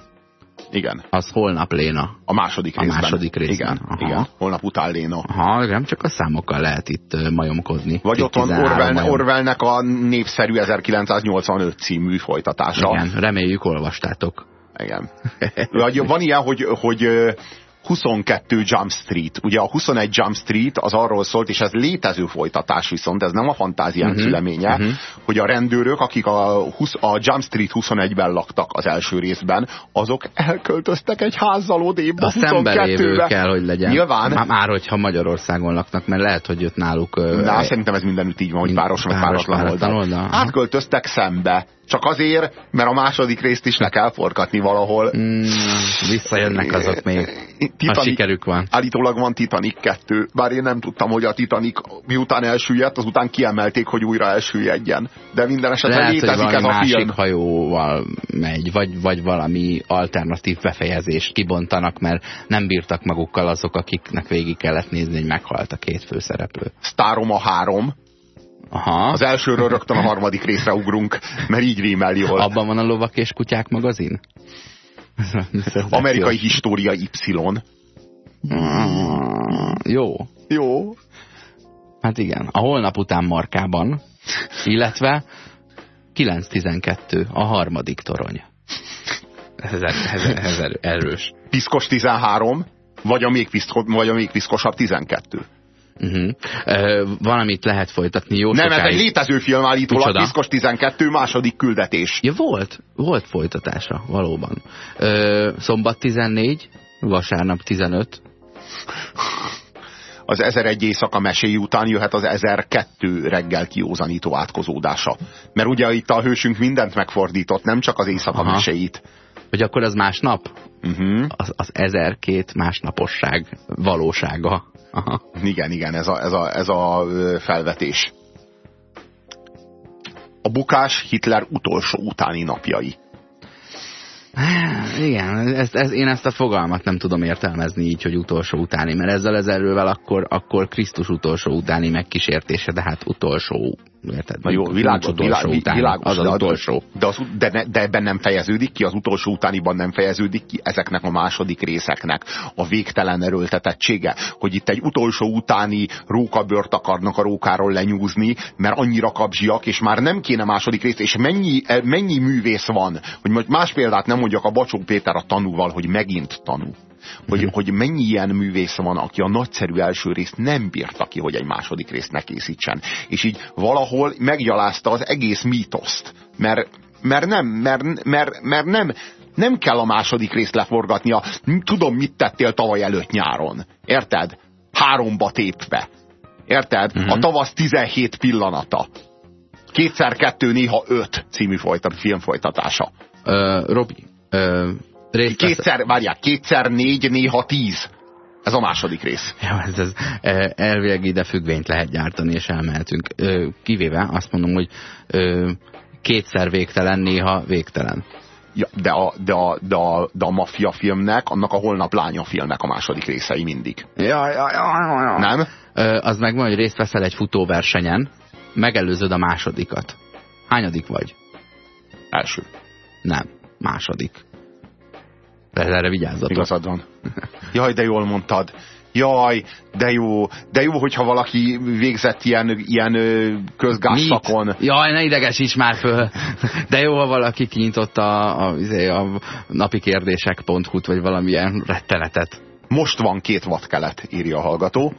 Igen, az holnap Léna. a második A részben. második részben, Igen, aha. igen, holnap után Léna. Ha, nem csak a számokkal lehet itt majomkodni. Vagy ott van 13 Orwell, majom. Orwellnek a népszerű 1985 című folytatása. Igen, reméljük olvastátok. Igen. Vagy van ilyen, hogy, hogy 22 Jump Street. Ugye a 21 Jump Street az arról szólt, és ez létező folytatás viszont, ez nem a fantáziánk Mhm, szüleménye, mhm. hogy a rendőrök, akik a, 20, a Jump Street 21-ben laktak az első részben, azok elköltöztek egy házzal odébb a A szembelévő 22-be. kell, hogy legyen. Nyilván. Már, már hogyha Magyarországon laknak, mert lehet, hogy jött náluk... ö, De szerintem ez mindenütt így van, hogy páros, meg oldal, aha. Átköltöztek szembe. Csak azért, mert a második részt is le kell forgatni valahol. Mm, visszajönnek azok még. Ha sikerük van. Állítólag van Titanic 2, bár én nem tudtam, hogy a Titanic miután elsüllyedt, azután kiemelték, hogy újra elsüllyedjen. De minden esetre Lehet, létezik ez a másik film. hajóval megy, vagy, vagy valami alternatív befejezést kibontanak, mert nem bírtak magukkal azok, akiknek végig kellett nézni, hogy meghalt a két főszereplő. Sztároma 3. Aha, Az elsőről rögtön a harmadik részre ugrunk, mert így rímel jól. abban van a lovak és kutyák magazin? Amerikai História Y. Mm, Jó. Jó. Hát igen, a holnap után markában, illetve 9.12 a harmadik torony. Ez, ez, ez, ez erő- erős. Piszkos 13, vagy a még, piszko, vagy a még piszkosabb 12. Uh, valamit lehet folytatni jó Nem, ez sokáig. egy létező film állítólag, piszkos 12, második küldetés. Ja, volt, volt folytatása, valóban. Ö, szombat 14, vasárnap 15. <laughs> Az 1001 éjszaka meséi után jöhet az 1002 reggel kiózanító átkozódása. Mert ugye itt a hősünk mindent megfordított, nem csak az éjszaka Aha. meséit. Hogy akkor az másnap? Uh-huh. Az, az 1002 másnaposság valósága. Aha. <laughs> Igen, igen, ez a, ez a, ez a felvetés. A bukás Hitler utolsó utáni napjai. Igen, ezt, ez, én ezt a fogalmat nem tudom értelmezni így, hogy utolsó utáni, mert ezzel az erővel akkor, akkor Krisztus utolsó utáni megkísértése, de hát utolsó, érted? Na jó, világos, utolsó világos, utáni, világos az az de, utolsó. De, az, de, ne, de ebben nem fejeződik ki, az utolsó utániban nem fejeződik ki ezeknek a második részeknek a végtelen erőltetettsége, hogy itt egy utolsó utáni rókabört akarnak a rókáról lenyúzni, mert annyira kapzsiak, és már nem kéne második rész, és mennyi, mennyi művész van, hogy most más példát nem mondjak a Bacsó Péter a tanúval, hogy megint tanú. Hogy, hogy mennyi ilyen művész van, aki a nagyszerű első részt nem bírta ki, hogy egy második részt ne készítsen. És így valahol meggyalázta az egész mítoszt. Mert, mert nem, mert, mert, mert nem, Nem kell a második részt leforgatnia. Tudom, mit tettél tavaly előtt nyáron. Érted? Háromba tépve. Érted? Uh-huh. A tavasz 17 pillanata. Kétszer kettő, néha öt című folytat, film folytatása. Uh, Robi, uh, Kétszer, várják, kétszer négy, néha tíz. Ez a második rész. Ja, ez, ez elvileg ide függvényt lehet gyártani, és elmehetünk. Kivéve azt mondom, hogy kétszer végtelen, néha végtelen. Ja, de, a, de, a, de, a, de a maffia filmnek, annak a holnap lánya filmnek a második részei mindig. Ja, ja, ja, ja. Nem? Az meg van, hogy részt veszel egy futóversenyen, megelőzöd a másodikat. Hányadik vagy? Első. Nem, második. Erre vigyázzatok. Igazad van. Jaj, de jól mondtad. Jaj, de jó, de jó, hogyha valaki végzett ilyen, ilyen közgázszakon. Jaj, ne idegesíts már föl. De jó, ha valaki kinyitotta a, a, izé, a napi kérdések.hu-t, vagy valamilyen rettenetet. Most van két vadkelet, írja a hallgató.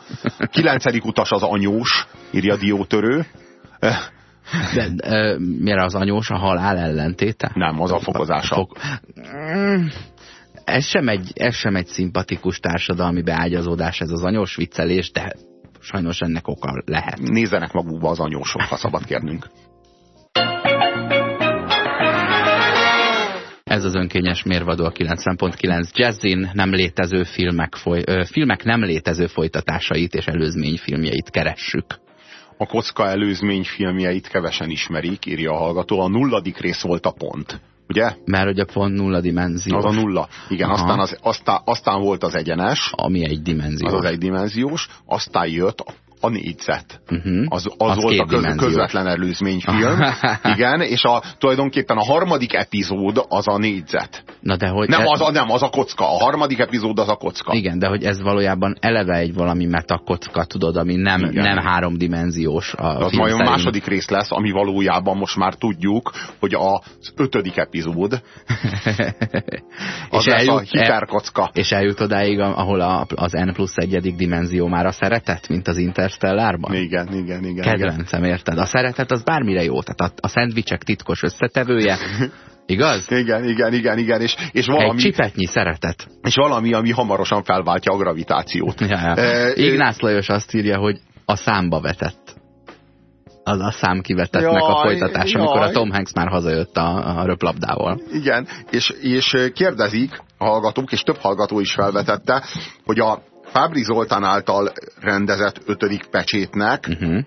Kilencedik utas az anyós, írja a diótörő. De, de, miért az anyós a halál ellentéte? Nem, az a fokozása. A fok ez sem, egy, ez sem egy szimpatikus társadalmi beágyazódás, ez az anyós viccelés, de sajnos ennek oka lehet. Nézzenek magukba az anyósok, ha szabad kérnünk. Ez az önkényes mérvadó a 90.9 Jazzin nem létező filmek, foly, ö, filmek nem létező folytatásait és előzményfilmjeit keressük. A kocka előzményfilmjeit kevesen ismerik, írja a hallgató. A nulladik rész volt a pont ugye? Mert hogy a pont nulla dimenziós. Az a nulla. Igen, aztán, az, aztán, aztán volt az egyenes. Ami egy dimenziós. Az az egy dimenziós. Aztán jött a négyzet. Uh-huh. Az, az, az volt a köz, közvetlen előzményfilm. <laughs> Igen, és a, tulajdonképpen a harmadik epizód az a négyzet. Na de hogy nem, ez... az a, nem, az a kocka. A harmadik epizód az a kocka. Igen, de hogy ez valójában eleve egy valami metakocka, tudod, ami nem, nem háromdimenziós. A az majd a második rész lesz, ami valójában most már tudjuk, hogy az ötödik epizód <laughs> az és eljut, a hiperkocka. És eljut odáig, ahol a, az N plusz egyedik dimenzió már a szeretet, mint az Inter Interstellárban? Igen, igen, igen. Kedvencem, igen. érted? A szeretet az bármire jó. Tehát a, a szendvicsek titkos összetevője, <laughs> Igaz? Igen, igen, igen, igen. És, és valami, Egy csipetnyi szeretet. És valami, ami hamarosan felváltja a gravitációt. Ja, ja. E, Ignász Lajos azt írja, hogy a számba vetett. Az a szám kivetettnek jaj, a folytatás, jaj. amikor a Tom Hanks már hazajött a, a röplabdával. Igen, és, és kérdezik a hallgatók, és több hallgató is felvetette, hogy a Fábri Zoltán által rendezett ötödik pecsétnek, uh-huh.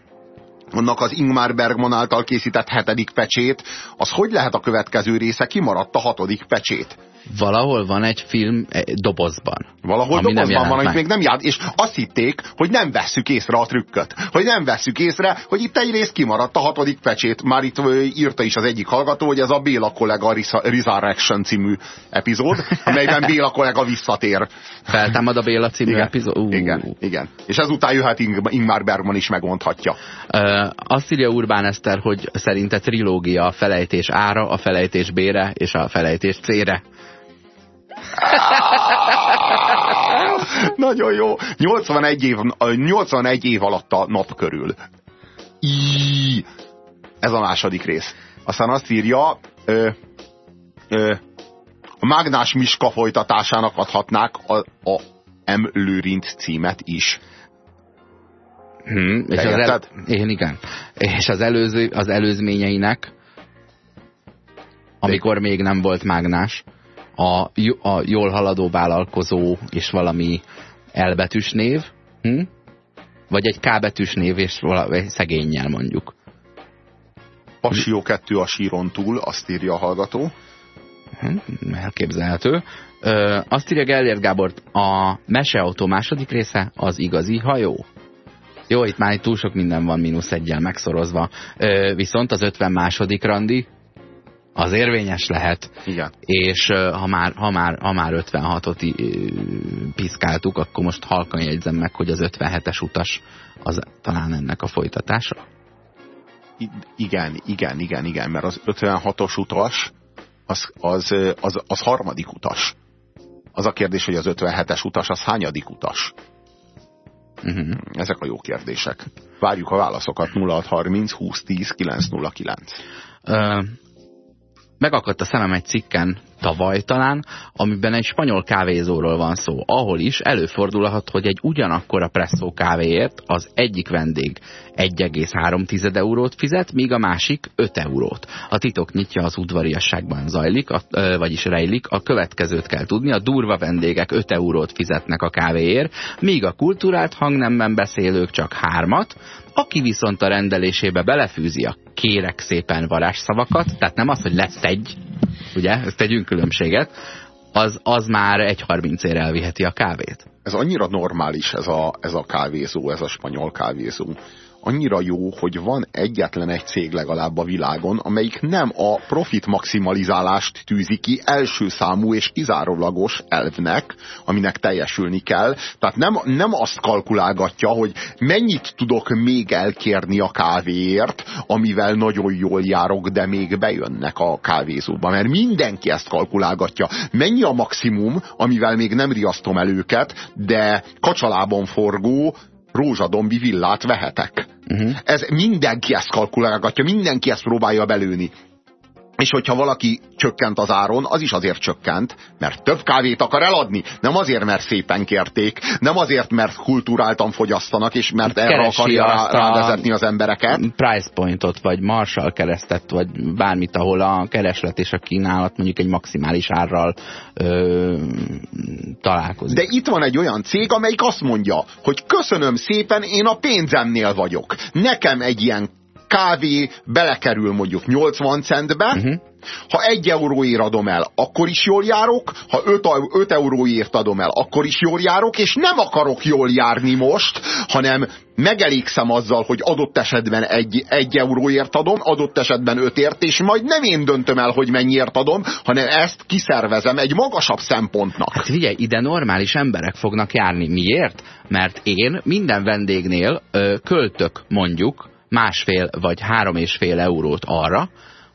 annak az Ingmar Bergman által készített hetedik pecsét, az hogy lehet a következő része, kimaradt a hatodik pecsét? valahol van egy film dobozban. Valahol dobozban van, amit még nem járt, és azt hitték, hogy nem vesszük észre a trükköt. Hogy nem vesszük észre, hogy itt egy rész kimaradt a hatodik pecsét. Már itt írta is az egyik hallgató, hogy ez a Béla kollega Resurrection című epizód, amelyben Béla kollega visszatér. Feltámad a Béla című igen, epizód? Uh. Igen, igen. És ezután jöhet Ingmar Bergman is megmondhatja. Uh, azt írja Urbán Eszter, hogy szerinte trilógia a felejtés ára, a felejtés bére és a felejtés cére. <laughs> Nagyon jó. 81 év, 81 év alatt a nap körül. Ez a második rész. Aztán azt írja, ö, ö, a Mágnás Miska folytatásának adhatnák a, a M. Lőrinc címet is. Hmm, és az el, én igen. És az, előző, az előzményeinek, amikor még nem volt mágnás, a, a jól haladó vállalkozó és valami elbetűs név, hm? vagy egy kábetűs név és valami szegényel mondjuk. Passió 2 a síron túl, azt írja a hallgató. Hm, elképzelhető. Ö, azt írja Gellért Gábor, a Meseautó második része az igazi hajó. Jó, itt már túl sok minden van mínusz egyel megszorozva. Ö, viszont az 50 második randi, az érvényes lehet. Igen. És ha már, ha már, ha már 56-ot piszkáltuk, akkor most halkan jegyzem meg, hogy az 57-es utas az talán ennek a folytatása. I igen, igen, igen, igen, mert az 56-os utas az, az, az, az harmadik utas. Az a kérdés, hogy az 57-es utas az hányadik utas? Uh mhm. -huh. Ezek a jó kérdések. Várjuk a válaszokat 0630 2010 909. Uh, megakadt a szemem egy cikken, tavaly talán, amiben egy spanyol kávézóról van szó, ahol is előfordulhat, hogy egy ugyanakkora presszó kávéért az egyik vendég 1,3 eurót fizet, míg a másik 5 eurót. A titok nyitja az udvariasságban zajlik, a, vagyis rejlik, a következőt kell tudni, a durva vendégek 5 eurót fizetnek a kávéért, míg a kulturált hangnemben beszélők csak hármat, aki viszont a rendelésébe belefűzi a kérek szépen varázsszavakat, tehát nem az, hogy lesz egy, ugye, ezt tegyünk különbséget, az, az már egy harmincér elviheti a kávét. Ez annyira normális ez a, ez a kávézó, ez a spanyol kávézó, annyira jó, hogy van egyetlen egy cég legalább a világon, amelyik nem a profit maximalizálást tűzi ki első számú és kizárólagos elvnek, aminek teljesülni kell. Tehát nem, nem azt kalkulálgatja, hogy mennyit tudok még elkérni a kávéért, amivel nagyon jól járok, de még bejönnek a kávézóba. Mert mindenki ezt kalkulálgatja. Mennyi a maximum, amivel még nem riasztom el őket, de kacsalában forgó, rózsadombi villát vehetek. Uh-huh. Ez mindenki ezt kalkulálgatja, mindenki ezt próbálja belőni. És hogyha valaki csökkent az áron, az is azért csökkent, mert több kávét akar eladni. Nem azért, mert szépen kérték, nem azért, mert kulturáltan fogyasztanak, és mert erre akarja rá, rávezetni az embereket. Price pointot, vagy Marshall keresztet, vagy bármit, ahol a kereslet és a kínálat mondjuk egy maximális árral ö, találkozik. De itt van egy olyan cég, amelyik azt mondja, hogy köszönöm szépen, én a pénzemnél vagyok. Nekem egy ilyen kávé belekerül mondjuk 80 centbe, uh-huh. Ha egy euróért adom el, akkor is jól járok, ha 5, 5 euróért adom el, akkor is jól járok, és nem akarok jól járni most, hanem megelégszem azzal, hogy adott esetben egy, egy euróért adom, adott esetben ötért, és majd nem én döntöm el, hogy mennyiért adom, hanem ezt kiszervezem egy magasabb szempontnak. Hát figyelj, ide normális emberek fognak járni. Miért? Mert én minden vendégnél ö, költök mondjuk másfél vagy három és fél eurót arra,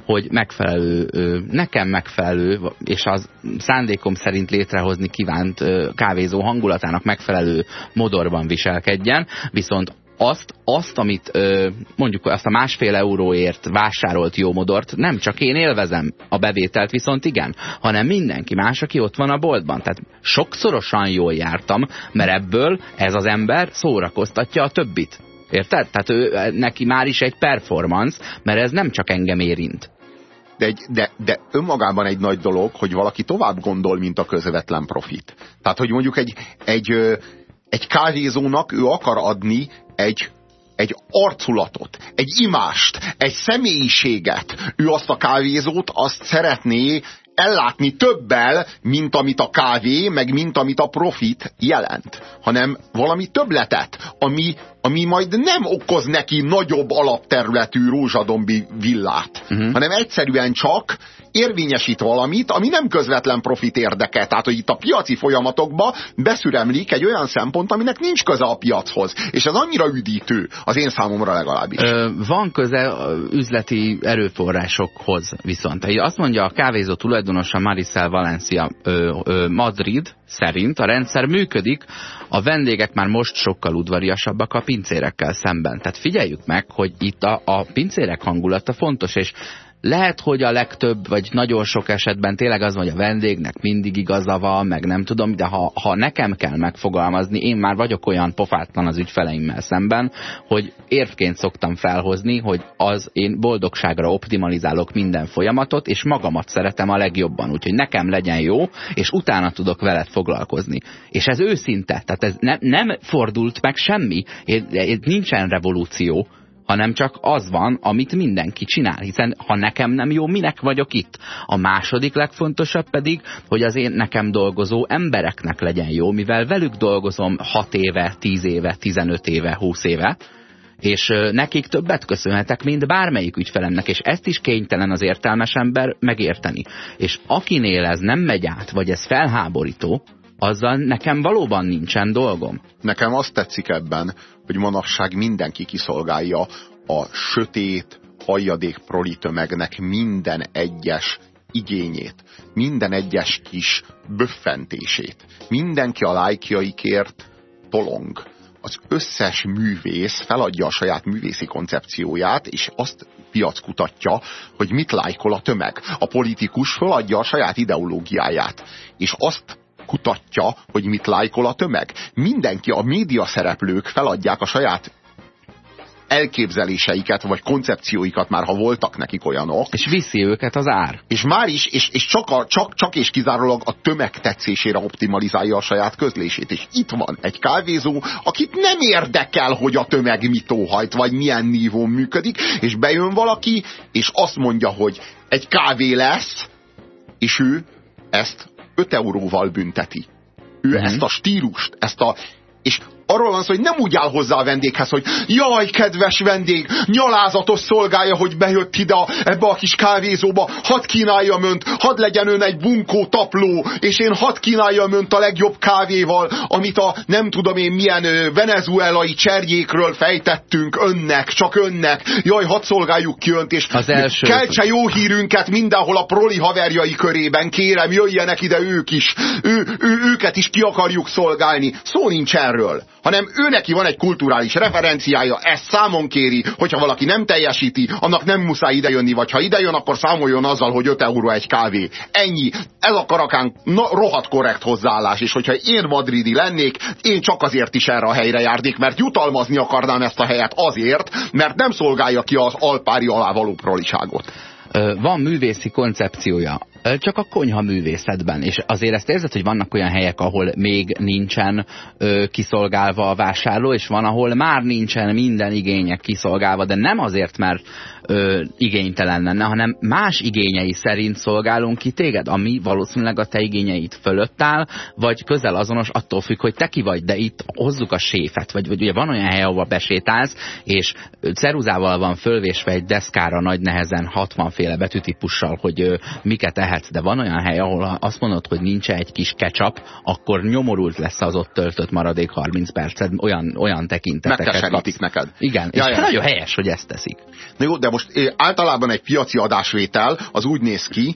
hogy megfelelő, nekem megfelelő, és az szándékom szerint létrehozni kívánt kávézó hangulatának megfelelő modorban viselkedjen, viszont azt, azt, amit mondjuk azt a másfél euróért vásárolt jó modort, nem csak én élvezem a bevételt, viszont igen, hanem mindenki más, aki ott van a boltban. Tehát sokszorosan jól jártam, mert ebből ez az ember szórakoztatja a többit. Érted? Tehát ő, neki már is egy performance, mert ez nem csak engem érint. De, egy, de, de önmagában egy nagy dolog, hogy valaki tovább gondol, mint a közvetlen profit. Tehát, hogy mondjuk egy, egy, egy kávézónak ő akar adni egy egy arculatot, egy imást, egy személyiséget. Ő azt a kávézót, azt szeretné ellátni többel, mint amit a kávé, meg mint amit a profit jelent, hanem valami többletet, ami, ami majd nem okoz neki nagyobb alapterületű rózsadombi villát, uh-huh. hanem egyszerűen csak érvényesít valamit, ami nem közvetlen profit érdeke. Tehát, hogy itt a piaci folyamatokba beszüremlik egy olyan szempont, aminek nincs köze a piachoz. És ez annyira üdítő, az én számomra legalábbis. Ö, van köze üzleti erőforrásokhoz viszont. Azt mondja a kávézó tulajdonosa Maricel Valencia ö, ö, Madrid szerint a rendszer működik, a vendégek már most sokkal udvariasabbak a pincérekkel szemben. Tehát figyeljük meg, hogy itt a, a pincérek hangulata fontos, és lehet, hogy a legtöbb, vagy nagyon sok esetben tényleg az, hogy a vendégnek mindig igaza van, meg nem tudom, de ha, ha nekem kell megfogalmazni, én már vagyok olyan pofátlan az ügyfeleimmel szemben, hogy érvként szoktam felhozni, hogy az én boldogságra optimalizálok minden folyamatot, és magamat szeretem a legjobban, úgyhogy nekem legyen jó, és utána tudok veled foglalkozni. És ez őszinte, tehát ez ne, nem fordult meg semmi, nincsen revolúció, hanem csak az van, amit mindenki csinál, hiszen ha nekem nem jó, minek vagyok itt? A második legfontosabb pedig, hogy az én nekem dolgozó embereknek legyen jó, mivel velük dolgozom 6 éve, 10 éve, 15 éve, 20 éve, és nekik többet köszönhetek, mint bármelyik ügyfelemnek, és ezt is kénytelen az értelmes ember megérteni. És akinél ez nem megy át, vagy ez felháborító, azzal nekem valóban nincsen dolgom. Nekem azt tetszik ebben, hogy manapság mindenki kiszolgálja a sötét, hajadék proli tömegnek minden egyes igényét, minden egyes kis böffentését. Mindenki a lájkjaikért tolong. az összes művész feladja a saját művészi koncepcióját, és azt piac kutatja, hogy mit lájkol a tömeg. A politikus feladja a saját ideológiáját, és azt kutatja, hogy mit lájkol a tömeg. Mindenki, a média szereplők feladják a saját elképzeléseiket, vagy koncepcióikat már, ha voltak nekik olyanok. És viszi őket az ár. És már is, és, és csak, a, csak, csak és kizárólag a tömeg tetszésére optimalizálja a saját közlését. És itt van egy kávézó, akit nem érdekel, hogy a tömeg mit óhajt, vagy milyen nívón működik, és bejön valaki, és azt mondja, hogy egy kávé lesz, és ő ezt 5 euróval bünteti. Ő mm-hmm. ezt a stílust, ezt a, és arról van szó, hogy nem úgy áll hozzá a vendéghez, hogy jaj, kedves vendég, nyalázatos szolgálja, hogy bejött ide ebbe a kis kávézóba, hadd kínáljam önt, hadd legyen ön egy bunkó tapló, és én hadd kínáljam önt a legjobb kávéval, amit a nem tudom én milyen venezuelai cserjékről fejtettünk önnek, csak önnek. Jaj, hadd szolgáljuk ki önt, és Az első... keltse jó hírünket mindenhol a proli haverjai körében, kérem, jöjjenek ide ők is. Ő, ő, őket is ki akarjuk szolgálni. Szó nincs erről hanem ő neki van egy kulturális referenciája, ezt számon kéri, hogyha valaki nem teljesíti, annak nem muszáj idejönni, vagy ha idejön, akkor számoljon azzal, hogy 5 euró egy kávé. Ennyi. Ez a karakán no, rohadt korrekt hozzáállás, és hogyha én madridi lennék, én csak azért is erre a helyre járnék, mert jutalmazni akarnám ezt a helyet azért, mert nem szolgálja ki az alpári alávaló proliságot van művészi koncepciója, csak a konyha művészetben. És azért ezt érzed, hogy vannak olyan helyek, ahol még nincsen ö, kiszolgálva a vásárló, és van, ahol már nincsen minden igények kiszolgálva, de nem azért, mert ö, igénytelen lenne, hanem más igényei szerint szolgálunk ki téged, ami valószínűleg a te igényeit fölött áll, vagy közel azonos, attól függ, hogy te ki vagy, de itt hozzuk a séfet, vagy, vagy ugye van olyan hely, ahova besétálsz, és ceruzával van fölvésve egy deszkára nagy nehezen 60 féle betűtípussal, hogy ö, miket ehetsz, de van olyan hely, ahol azt mondod, hogy nincs egy kis ketchup, akkor nyomorult lesz az ott töltött maradék 30 percet, olyan, olyan tekinteteket kapsz. neked. Igen, ja, és ja. nagyon helyes, hogy ezt teszik. Na jó, de most általában egy piaci adásvétel az úgy néz ki,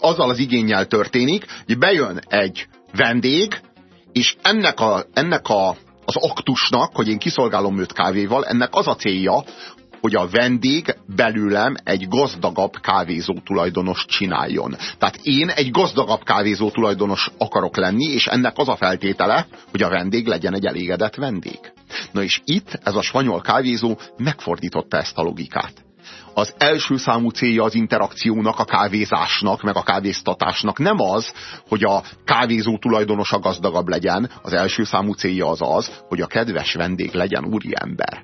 azzal az igényel történik, hogy bejön egy vendég, és ennek, a, ennek a, az aktusnak, hogy én kiszolgálom őt kávéval, ennek az a célja, hogy a vendég belőlem egy gazdagabb kávézó tulajdonos csináljon. Tehát én egy gazdagabb kávézó tulajdonos akarok lenni, és ennek az a feltétele, hogy a vendég legyen egy elégedett vendég. Na és itt ez a spanyol kávézó megfordította ezt a logikát az első számú célja az interakciónak, a kávézásnak, meg a kávéztatásnak. Nem az, hogy a kávézó tulajdonosa gazdagabb legyen, az első számú célja az az, hogy a kedves vendég legyen úriember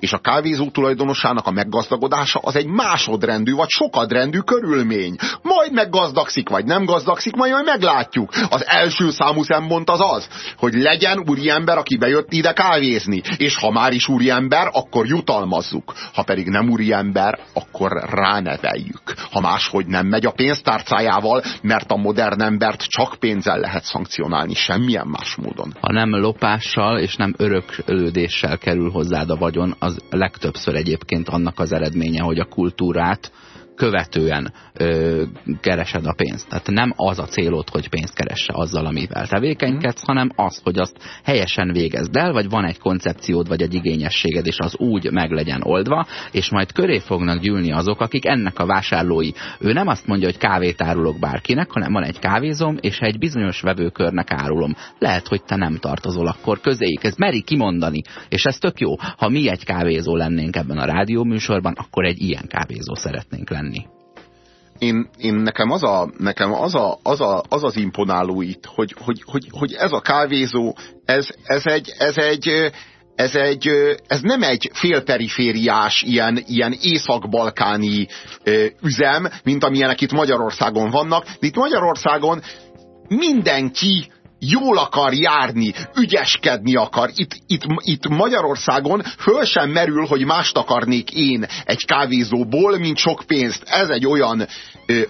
és a kávézó tulajdonosának a meggazdagodása az egy másodrendű vagy sokadrendű körülmény. Majd meggazdagszik, vagy nem gazdagszik, majd, majd meglátjuk. Az első számú szempont az az, hogy legyen úriember, aki bejött ide kávézni, és ha már is úriember, akkor jutalmazzuk. Ha pedig nem úriember, akkor ráneveljük. Ha máshogy nem megy a pénztárcájával, mert a modern embert csak pénzzel lehet szankcionálni, semmilyen más módon. Ha nem lopással és nem öröklődéssel kerül hozzád a vagyon, az legtöbbször egyébként annak az eredménye, hogy a kultúrát követően ö, keresed a pénzt. Tehát nem az a célod, hogy pénzt keresse azzal, amivel tevékenykedsz, hanem az, hogy azt helyesen végezd el, vagy van egy koncepciód, vagy egy igényességed, és az úgy meg legyen oldva, és majd köré fognak gyűlni azok, akik ennek a vásárlói. Ő nem azt mondja, hogy kávét árulok bárkinek, hanem van egy kávézom, és egy bizonyos vevőkörnek árulom. Lehet, hogy te nem tartozol akkor közéjük. Ez meri kimondani, és ez tök jó. Ha mi egy kávézó lennénk ebben a rádióműsorban, akkor egy ilyen kávézó szeretnénk lenni én, én nekem, az, a, nekem az, a, az, a, az az imponáló itt, hogy, hogy, hogy, hogy ez a kávézó, ez, ez egy, ez egy ez, egy, ez nem egy félperifériás, ilyen, ilyen észak-balkáni üzem, mint amilyenek itt Magyarországon vannak. De itt Magyarországon mindenki jól akar járni, ügyeskedni akar. Itt, itt, itt Magyarországon föl sem merül, hogy mást akarnék én egy kávézóból, mint sok pénzt. Ez egy olyan,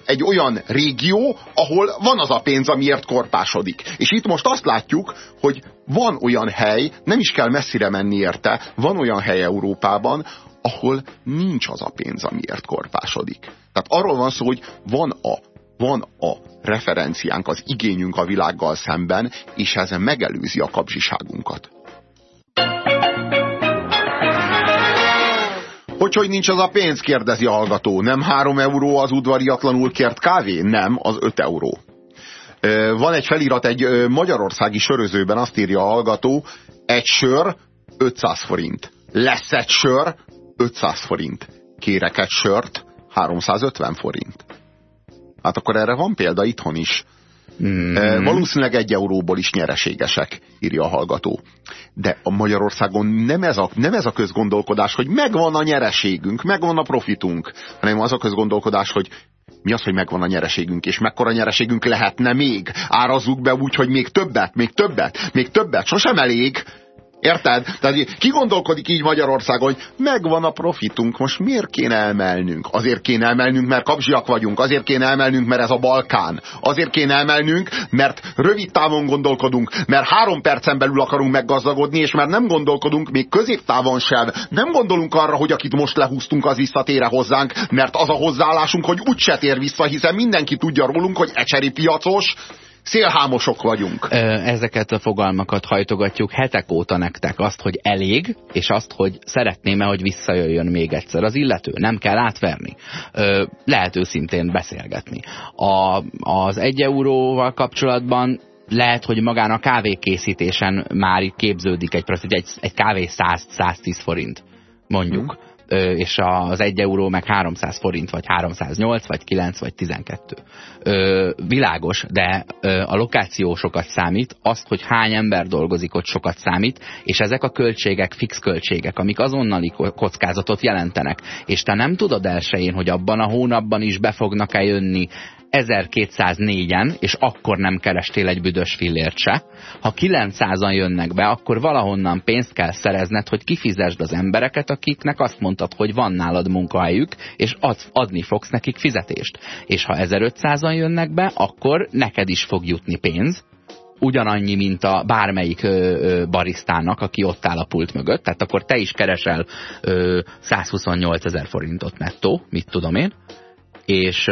egy olyan régió, ahol van az a pénz, amiért korpásodik. És itt most azt látjuk, hogy van olyan hely, nem is kell messzire menni érte, van olyan hely Európában, ahol nincs az a pénz, amiért korpásodik. Tehát arról van szó, hogy van a van a referenciánk, az igényünk a világgal szemben, és ez megelőzi a kapzsiságunkat. Hogy, hogy nincs az a pénz, kérdezi a hallgató. Nem három euró az udvariatlanul kért kávé? Nem, az öt euró. Van egy felirat egy magyarországi sörözőben, azt írja a hallgató, egy sör 500 forint. Lesz egy sör 500 forint. Kérek egy sört 350 forint. Hát akkor erre van példa itthon is. Mm. E, valószínűleg egy euróból is nyereségesek, írja a hallgató. De a Magyarországon nem ez, a, nem ez a közgondolkodás, hogy megvan a nyereségünk, megvan a profitunk, hanem az a közgondolkodás, hogy mi az, hogy megvan a nyereségünk, és mekkora nyereségünk lehetne még? Árazzuk be úgy, hogy még többet, még többet, még többet, sosem elég. Érted? Tehát ki gondolkodik így Magyarországon, hogy megvan a profitunk, most miért kéne emelnünk? Azért kéne emelnünk, mert kapzsiak vagyunk, azért kéne emelnünk, mert ez a Balkán. Azért kéne emelnünk, mert rövid távon gondolkodunk, mert három percen belül akarunk meggazdagodni, és mert nem gondolkodunk még középtávon sem. Nem gondolunk arra, hogy akit most lehúztunk, az visszatére hozzánk, mert az a hozzáállásunk, hogy úgyse tér vissza, hiszen mindenki tudja rólunk, hogy ecseri piacos, szélhámosok vagyunk. Ezeket a fogalmakat hajtogatjuk hetek óta nektek. Azt, hogy elég, és azt, hogy szeretném-e, hogy visszajöjjön még egyszer az illető. Nem kell átverni. Lehet őszintén beszélgetni. A, az egy euróval kapcsolatban lehet, hogy magán a kávékészítésen már itt képződik egy, egy, egy kávé 100-110 forint, mondjuk. Hmm és az 1 euró meg 300 forint, vagy 308, vagy 9, vagy 12. Világos, de a lokáció sokat számít, azt, hogy hány ember dolgozik ott sokat számít, és ezek a költségek fix költségek, amik azonnali kockázatot jelentenek. És te nem tudod elsőjén, hogy abban a hónapban is be fognak-e jönni 1204-en, és akkor nem kerestél egy büdös fillért se. Ha 900-an jönnek be, akkor valahonnan pénzt kell szerezned, hogy kifizesd az embereket, akiknek azt mondtad, hogy van nálad munkahelyük, és ad, adni fogsz nekik fizetést. És ha 1500-an jönnek be, akkor neked is fog jutni pénz, ugyanannyi, mint a bármelyik ö, ö, barisztának, aki ott áll a pult mögött, tehát akkor te is keresel ö, 128 ezer forintot nettó, mit tudom én, és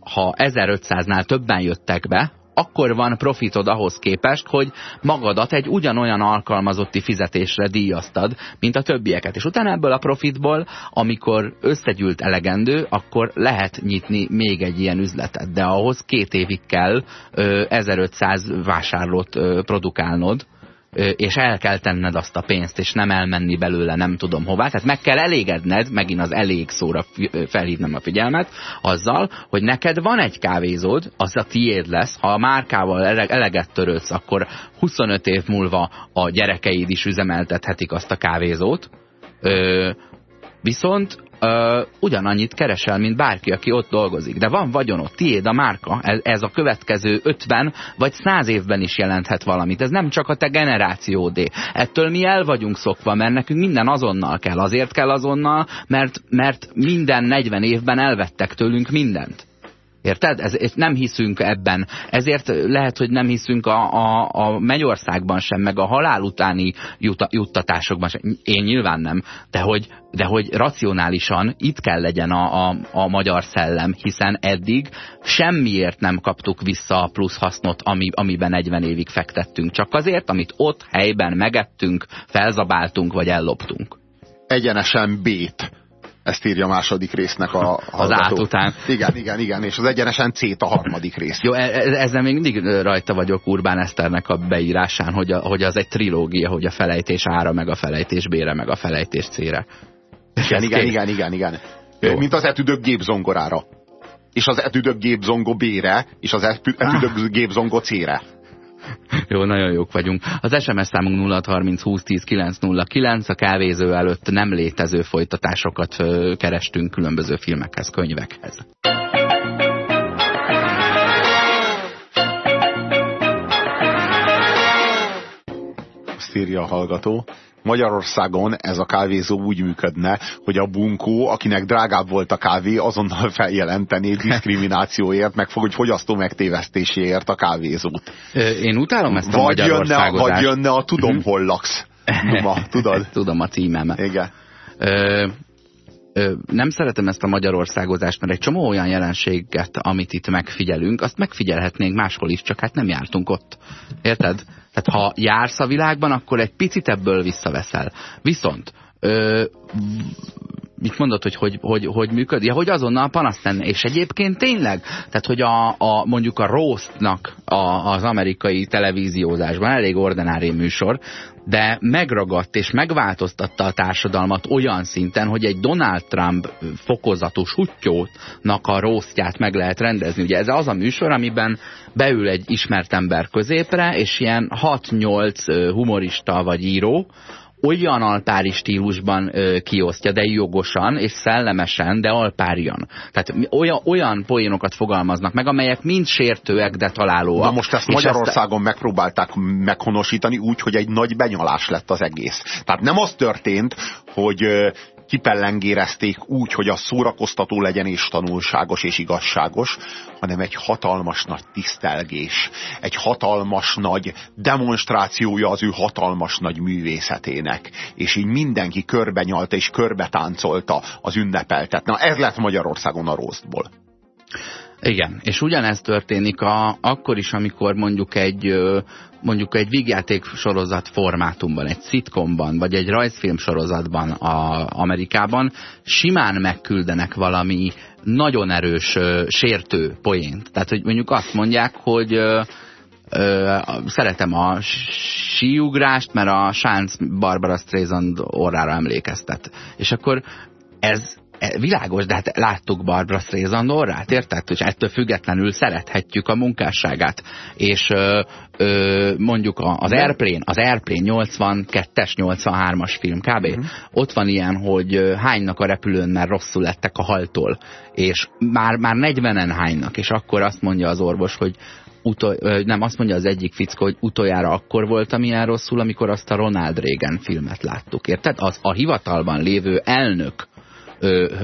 ha 1500-nál többen jöttek be, akkor van profitod ahhoz képest, hogy magadat egy ugyanolyan alkalmazotti fizetésre díjaztad, mint a többieket. És utána ebből a profitból, amikor összegyűlt elegendő, akkor lehet nyitni még egy ilyen üzletet. De ahhoz két évig kell 1500 vásárlót produkálnod, és el kell tenned azt a pénzt, és nem elmenni belőle nem tudom hová. Tehát meg kell elégedned, megint az elég szóra felhívnom a figyelmet, azzal, hogy neked van egy kávézód, az a tiéd lesz, ha a márkával eleget törődsz, akkor 25 év múlva a gyerekeid is üzemeltethetik azt a kávézót, Viszont ö, ugyanannyit keresel, mint bárki, aki ott dolgozik. De van vagyonod, tiéd a márka, ez, ez a következő 50 vagy 100 évben is jelenthet valamit. Ez nem csak a te generációdé. Ettől mi el vagyunk szokva, mert nekünk minden azonnal kell. Azért kell azonnal, mert, mert minden 40 évben elvettek tőlünk mindent. Érted? Ez, ez nem hiszünk ebben. Ezért lehet, hogy nem hiszünk a, a, a mennyországban sem, meg a halál utáni jut, juttatásokban sem. Én nyilván nem. De hogy, de hogy racionálisan itt kell legyen a, a, a magyar szellem, hiszen eddig semmiért nem kaptuk vissza a plusz hasznot, ami, amiben 40 évig fektettünk. Csak azért, amit ott helyben megettünk, felzabáltunk vagy elloptunk. Egyenesen bét ezt írja a második résznek a. Az át után. Igen, igen, igen, és az egyenesen C a harmadik rész. Jó, e, e, ezzel még mindig rajta vagyok Urbán Eszternek a beírásán, hogy, a, hogy az egy trilógia, hogy a felejtés ára, meg a felejtés bére, meg a felejtés cére. Igen, igen, igen, igen, igen. Jó. Mint az etüdög gépzongorára. És az etüdög gépzongo bére, és az etüdög gépzongo cére. <laughs> Jó, nagyon jók vagyunk. Az SMS számunk 0630 2010 909, a kávéző előtt nem létező folytatásokat kerestünk különböző filmekhez, könyvekhez. Azt írja a hallgató. Magyarországon ez a kávézó úgy működne, hogy a bunkó, akinek drágább volt a kávé, azonnal <laughs> feljelentené diszkriminációért, meg hogy fogyasztó megtévesztéséért a kávézót. Én utálom ezt a vagy jönne, vagy jönne a Tudom, mhm. hol laksz. <laughs> Duma, tudod? Tudom a címem. Igen. Ö, nem szeretem ezt a magyarországozást, mert egy csomó olyan jelenséget, amit itt megfigyelünk, azt megfigyelhetnénk máshol is, csak hát nem jártunk ott. Érted? Tehát ha jársz a világban, akkor egy picit ebből visszaveszel. Viszont ö, mit mondod, hogy hogy, hogy, hogy működik? Ja, hogy azonnal panaszt tenne. És egyébként tényleg, tehát hogy a, a mondjuk a roastnak a, az amerikai televíziózásban elég ordinári műsor, de megragadt és megváltoztatta a társadalmat olyan szinten, hogy egy Donald Trump fokozatos huttyónak a rosztját meg lehet rendezni. Ugye ez az a műsor, amiben beül egy ismert ember középre, és ilyen 6-8 humorista vagy író, olyan alpári stílusban ö, kiosztja, de jogosan és szellemesen, de alpárian. Tehát olyan, olyan poénokat fogalmaznak meg, amelyek mind sértőek, de találóak. Na most ezt Magyarországon ezt... megpróbálták meghonosítani úgy, hogy egy nagy benyalás lett az egész. Tehát nem az történt, hogy kipellengérezték úgy, hogy a szórakoztató legyen és tanulságos és igazságos, hanem egy hatalmas nagy tisztelgés, egy hatalmas nagy demonstrációja az ő hatalmas nagy művészetének. És így mindenki körbenyalta és körbetáncolta az ünnepeltet. Na ez lett Magyarországon a rosszból. Igen, és ugyanez történik a, akkor is, amikor mondjuk egy mondjuk egy vígjáték sorozat formátumban, egy szitkomban, vagy egy rajzfilm sorozatban a Amerikában simán megküldenek valami nagyon erős sértő poént. Tehát, hogy mondjuk azt mondják, hogy ö, szeretem a síugrást, mert a Sánc Barbara Streisand orrára emlékeztet. És akkor ez világos, de hát láttuk Barbara Streisand orrát, érted? És ettől függetlenül szerethetjük a munkásságát. És ö, ö, mondjuk az Airplane, az Airplane 82-es, 83-as film kb. Uh mhm. -huh. Ott van ilyen, hogy hánynak a repülőn, mert rosszul lettek a haltól. És már, már 40-en hánynak, és akkor azt mondja az orvos, hogy utol, nem, azt mondja az egyik fickó, hogy utoljára akkor voltam ilyen rosszul, amikor azt a Ronald Reagan filmet láttuk. Érted? Az a hivatalban lévő elnök ö,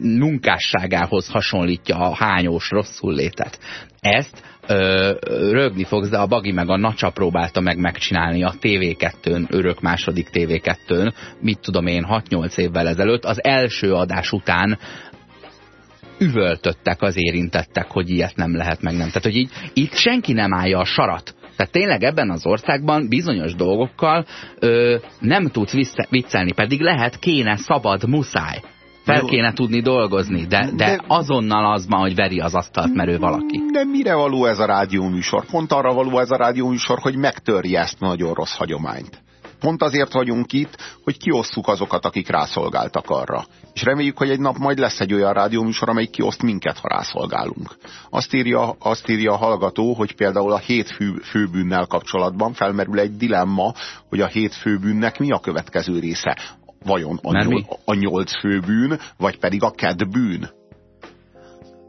munkásságához hasonlítja a hányós rosszul létet. Ezt ö, rögni fogsz, de a Bagi meg a Nacsa próbálta meg megcsinálni a TV2-n, örök második TV2-n, mit tudom én, 6-8 évvel ezelőtt, az első adás után üvöltöttek az érintettek, hogy ilyet nem lehet meg nem. Tehát, hogy így, itt senki nem állja a sarat tehát tényleg ebben az országban bizonyos dolgokkal ö, nem tudsz viccelni, pedig lehet, kéne, szabad, muszáj. Fel kéne tudni dolgozni, de, de, de azonnal az van, hogy veri az asztalt, merő valaki. De mire való ez a rádióműsor? Pont arra való ez a rádióműsor, hogy megtörje ezt nagyon rossz hagyományt. Pont azért vagyunk itt, hogy kiosszuk azokat, akik rászolgáltak arra. És reméljük, hogy egy nap majd lesz egy olyan rádióműsor, amelyik kioszt minket, ha rászolgálunk. Azt írja, azt írja a hallgató, hogy például a hét fő, főbűnnel kapcsolatban felmerül egy dilemma, hogy a hét főbűnnek mi a következő része. Vajon a, nyol, a nyolc főbűn, vagy pedig a kedbűn?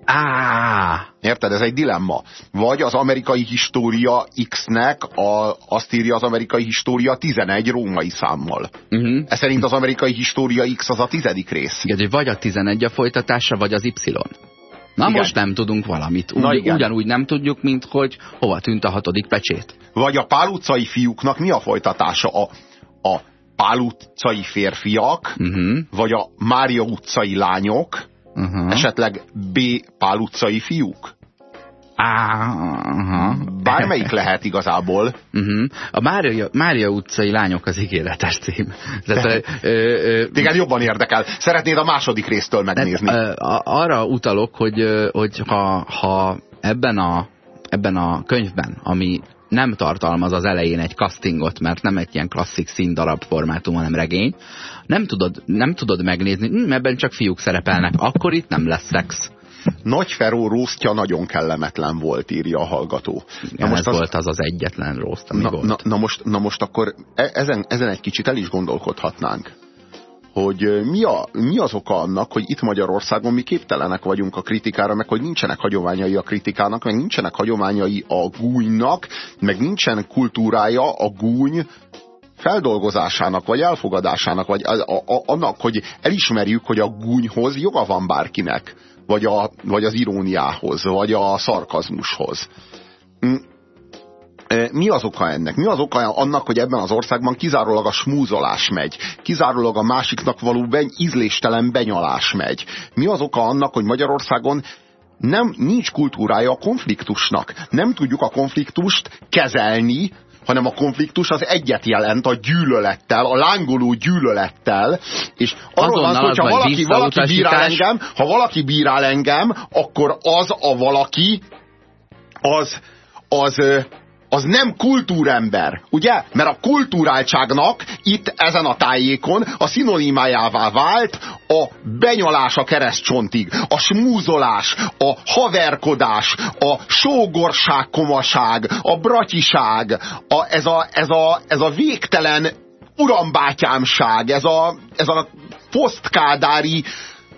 Á! Érted? Ez egy dilemma. Vagy az amerikai história X-nek a, azt írja az amerikai história 11 római számmal. Uh mhm. -huh. Ez szerint az amerikai história X az a tizedik rész. Igen, vagy a 11 a folytatása, vagy az Y. Na igen. most nem tudunk valamit. Úgy, Na igen. Ugyanúgy nem tudjuk, mint hogy hova tűnt a hatodik pecsét. Vagy a pál utcai fiúknak mi a folytatása? A, a Pál utcai férfiak, uh mhm. -huh. vagy a Mária utcai lányok, uh -huh. esetleg B. Pál utcai fiúk? Aha. Bármelyik lehet igazából. Uh -huh. A Mária, Mária utcai lányok az ígéretes cím. Tehát, ö, ö, Téged jobban érdekel. Szeretnéd a második résztől megnézni. Tehát, ö, arra utalok, hogy, hogy ha, ha ebben, a, ebben a könyvben, ami nem tartalmaz az elején egy castingot, mert nem egy ilyen klasszik színdarab formátum, hanem regény, nem tudod, nem tudod megnézni, hm, ebben csak fiúk szerepelnek, akkor itt nem lesz szex. Nagy Feró rósztja nagyon kellemetlen volt, írja a hallgató. Na most ez az... volt az az egyetlen rószt, ami na, volt. Na, na, most, na most akkor e- ezen, ezen egy kicsit el is gondolkodhatnánk hogy mi, a, mi az oka annak, hogy itt Magyarországon mi képtelenek vagyunk a kritikára, meg hogy nincsenek hagyományai a kritikának, meg nincsenek hagyományai a gúnynak, meg nincsen kultúrája a gúny feldolgozásának, vagy elfogadásának, vagy a, a, a, annak, hogy elismerjük, hogy a gúnyhoz joga van bárkinek, vagy, a, vagy az iróniához, vagy a szarkazmushoz. Mi az oka ennek? Mi az oka annak, hogy ebben az országban kizárólag a smúzolás megy? Kizárólag a másiknak való ben, ízléstelen benyalás megy? Mi az oka annak, hogy Magyarországon nem, nincs kultúrája a konfliktusnak? Nem tudjuk a konfliktust kezelni, hanem a konfliktus az egyet jelent a gyűlölettel, a lángoló gyűlölettel, és arról van szó, hogyha valaki, valaki bírál engem, ha valaki bírál engem, akkor az a valaki, az, az, az nem kultúrember, ugye? Mert a kulturáltságnak itt ezen a tájékon a szinonimájává vált a benyalás a keresztcsontig, a smúzolás, a haverkodás, a sógorság, komaság, a bratiság, a, ez, a, ez, a, ez a végtelen urambátyámság, ez a, ez a posztkádári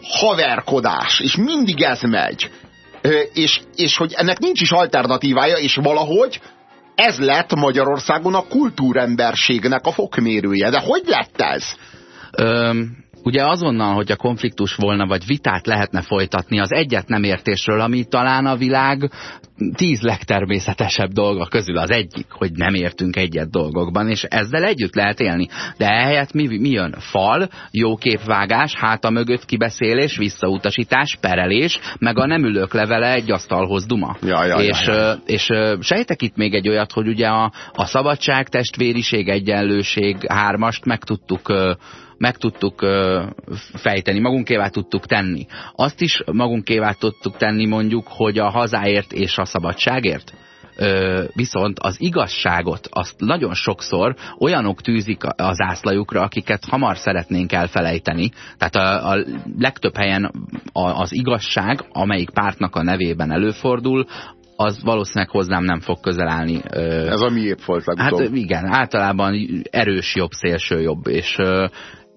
haverkodás, és mindig ez megy. És, és hogy ennek nincs is alternatívája, és valahogy ez lett Magyarországon a kultúremberségnek a fokmérője. De hogy lett ez? Öm, ugye azonnal, hogy a konfliktus volna, vagy vitát lehetne folytatni az egyet nem értésről, ami talán a világ tíz legtermészetesebb dolga közül az egyik, hogy nem értünk egyet dolgokban, és ezzel együtt lehet élni. De ehelyett mi, mi jön? Fal, jó képvágás, háta mögött kibeszélés, visszautasítás, perelés, meg a nem ülők levele egy asztalhoz duma. Ja, ja, és, ja, ja. és sejtek itt még egy olyat, hogy ugye a, a szabadság, testvériség, egyenlőség hármast meg tudtuk meg tudtuk fejteni, magunkévá tudtuk tenni. Azt is magunkévá tudtuk tenni mondjuk, hogy a hazáért és a szabadságért. Viszont az igazságot azt nagyon sokszor olyanok tűzik az ászlajukra, akiket hamar szeretnénk elfelejteni. Tehát a, a legtöbb helyen a, az igazság, amelyik pártnak a nevében előfordul, az valószínűleg hozzám nem fog közel állni. Ez a miépp volt legutóbb. Hát igen, általában erős jobb, szélső jobb, és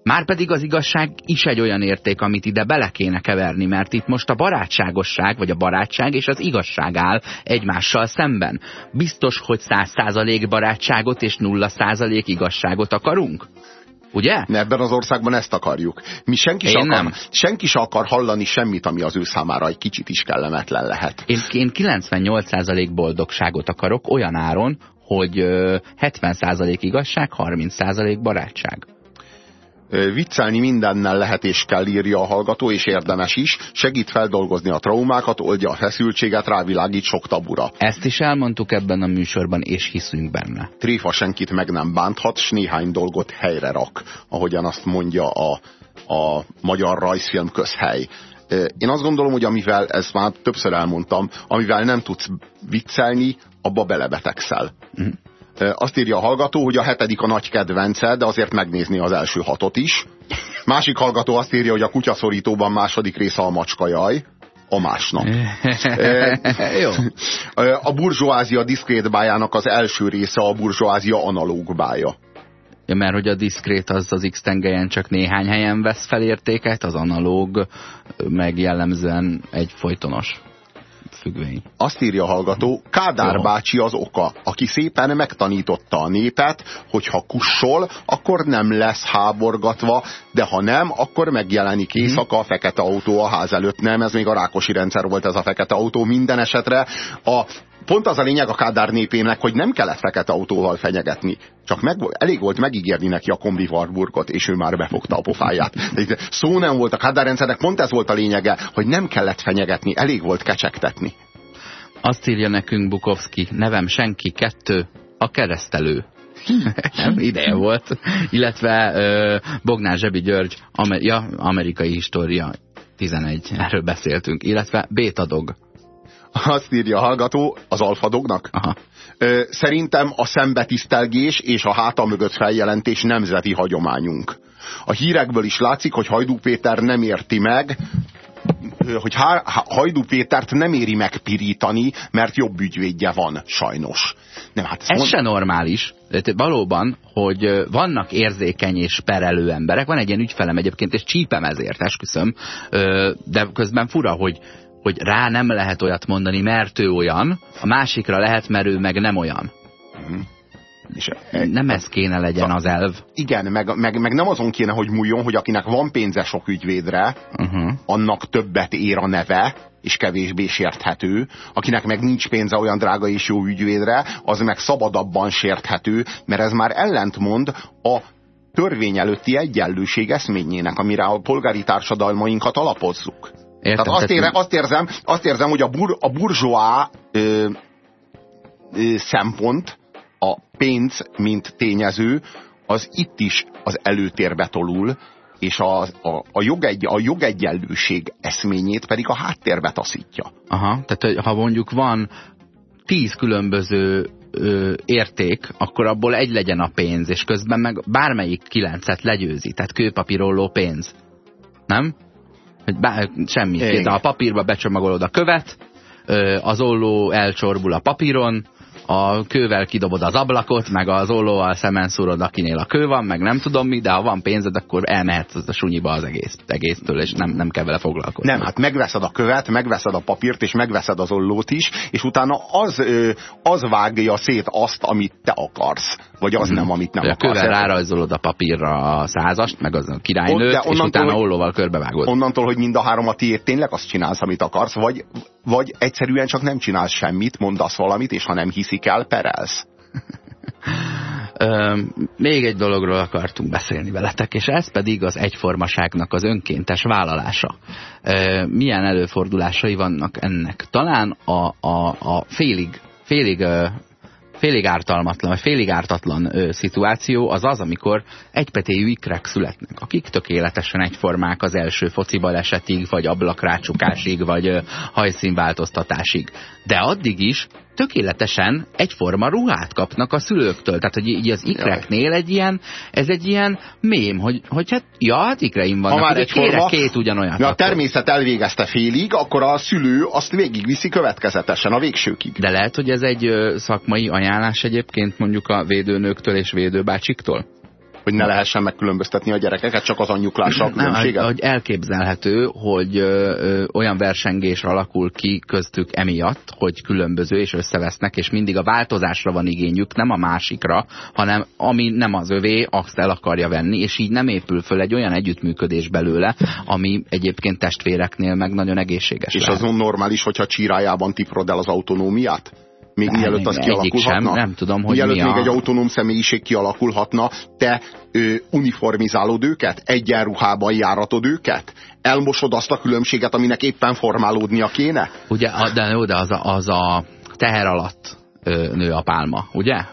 Márpedig az igazság is egy olyan érték, amit ide bele kéne keverni, mert itt most a barátságosság, vagy a barátság és az igazság áll egymással szemben. Biztos, hogy száz százalék barátságot és nulla százalék igazságot akarunk? Ugye? Ne, ebben az országban ezt akarjuk. Mi senki sem akar, senki sem akar hallani semmit, ami az ő számára egy kicsit is kellemetlen lehet. Én, én 98% boldogságot akarok olyan áron, hogy 70% igazság, 30% barátság. Viccelni mindennel lehet és kell írja a hallgató, és érdemes is. Segít feldolgozni a traumákat, oldja a feszültséget, rávilágít sok tabura. Ezt is elmondtuk ebben a műsorban, és hiszünk benne. Tréfa senkit meg nem bánthat, s néhány dolgot helyre rak, ahogyan azt mondja a, a magyar rajzfilm közhely. Én azt gondolom, hogy amivel, ezt már többször elmondtam, amivel nem tudsz viccelni, abba belebetegszel. Mm. Azt írja a hallgató, hogy a hetedik a nagy kedvence, de azért megnézni az első hatot is. Másik hallgató azt írja, hogy a kutyaszorítóban második része a macska jaj. A másnap. <laughs> Jó. A burzsóázia diszkrét bájának az első része a burzsóázia analóg bája. Ja, mert hogy a diszkrét az az x tengelyen csak néhány helyen vesz fel értéket, az analóg meg jellemzően egy folytonos függvény. Azt írja a hallgató, Kádár Jó. bácsi az oka, aki szépen megtanította a népet, hogy ha kussol, akkor nem lesz háborgatva, de ha nem, akkor megjelenik mhm. éjszaka a fekete autó a ház előtt. Nem, ez még a Rákosi rendszer volt ez a fekete autó. Minden esetre a pont az a lényeg a Kádár népének, hogy nem kellett fekete autóval fenyegetni. Csak meg, elég volt megígérni neki a kombi Warburgot, és ő már befogta a pofáját. De szó nem volt a Kádár rendszernek, pont ez volt a lényege, hogy nem kellett fenyegetni, elég volt kecsegtetni. Azt írja nekünk Bukowski, nevem senki, kettő, a keresztelő. <laughs> nem ideje volt. Illetve Bognár Zsebi György, Amer ja, amerikai história 11, erről beszéltünk. Illetve Bétadog. Azt írja a hallgató az alfadognak. Aha. Szerintem a szembetisztelgés és a háta mögött feljelentés nemzeti hagyományunk. A hírekből is látszik, hogy Hajdú Péter nem érti meg, hogy Hajdú Pétert nem éri meg pirítani, mert jobb ügyvédje van, sajnos. Nem, hát ez mond... se normális. Valóban, hogy vannak érzékeny és perelő emberek, van egy ilyen ügyfelem egyébként, és csípem ezért, esküszöm, de közben fura, hogy hogy rá nem lehet olyat mondani, mert ő olyan, a másikra lehet, mert ő meg nem olyan. Mm. És nem ez kéne legyen az elv. Igen, meg, meg, meg nem azon kéne, hogy múljon, hogy akinek van pénze sok ügyvédre, uh -huh. annak többet ér a neve, és kevésbé sérthető. Akinek meg nincs pénze olyan drága és jó ügyvédre, az meg szabadabban sérthető, mert ez már ellentmond a törvény előtti egyenlőség eszményének, amire a polgári társadalmainkat alapozzuk. Értem, tehát azt, ére, azt, érzem, azt érzem, hogy a, bur, a burzsóá ö, ö, szempont a pénz, mint tényező, az itt is az előtérbe tolul, és a, a, a, jogegy, a jogegyenlőség eszményét pedig a háttérbe taszítja. Aha, tehát ha mondjuk van tíz különböző ö, érték, akkor abból egy legyen a pénz, és közben meg bármelyik kilencet legyőzi, tehát kőpapírolló pénz. Nem? Hogy bár, semmi. De a papírba becsomagolod a követ, az olló elcsorbul a papíron, a kővel kidobod az ablakot, meg az ollóval szemen szúrod, akinél a kő van, meg nem tudom mi, de ha van pénzed, akkor elmehetsz a sunyiba az egész, egésztől, és nem, nem kell vele foglalkozni. Nem, hát megveszed a követ, megveszed a papírt, és megveszed az ollót is, és utána az, az vágja szét azt, amit te akarsz. Vagy az hmm. nem, amit nem de akarsz. A kövel rárajzolod a papírra a százast, meg az a királynőt, de és utána hogy, ollóval körbevágod. Onnantól, hogy mind a három a tiéd, tényleg azt csinálsz, amit akarsz, vagy, vagy egyszerűen csak nem csinálsz semmit, mondasz valamit, és ha nem hiszik el, perelsz. <laughs> Még egy dologról akartunk beszélni veletek, és ez pedig az egyformaságnak az önkéntes vállalása. Milyen előfordulásai vannak ennek? Talán a, a, a félig, félig félig ártalmatlan, vagy félig ártatlan ö, szituáció az az, amikor egypetéjű ikrek születnek, akik tökéletesen egyformák az első foci balesetig, vagy ablakrácsukásig, vagy ö, hajszínváltoztatásig. De addig is tökéletesen egyforma ruhát kapnak a szülőktől. Tehát, hogy így az ikreknél egy ilyen, ez egy ilyen mém, hogy, hogy hát, ja, hát ikreim vannak, ha már egyforma, két ugyanolyan. A természet elvégezte félig, akkor a szülő azt végigviszi következetesen a végsőkig. De lehet, hogy ez egy szakmai ajánlás egyébként mondjuk a védőnőktől és védőbácsiktól? Hogy ne lehessen megkülönböztetni a gyerekeket, csak az anyjuklással a különbséget? hogy elképzelhető, hogy ö, ö, olyan versengés alakul ki köztük emiatt, hogy különböző és összevesznek, és mindig a változásra van igényük, nem a másikra, hanem ami nem az övé, azt el akarja venni, és így nem épül föl egy olyan együttműködés belőle, ami egyébként testvéreknél meg nagyon egészséges. És lehet. az normális, hogyha csírájában tiprod el az autonómiát? Még nem, mielőtt az kialakulhatna. Sem, nem tudom, hogy mielőtt mi még a... egy autonóm személyiség kialakulhatna, te ö, uniformizálod őket, egyenruhában járatod őket, elmosod azt a különbséget, aminek éppen formálódnia kéne? Ugye, de de az a, az a teher alatt nő a pálma, ugye?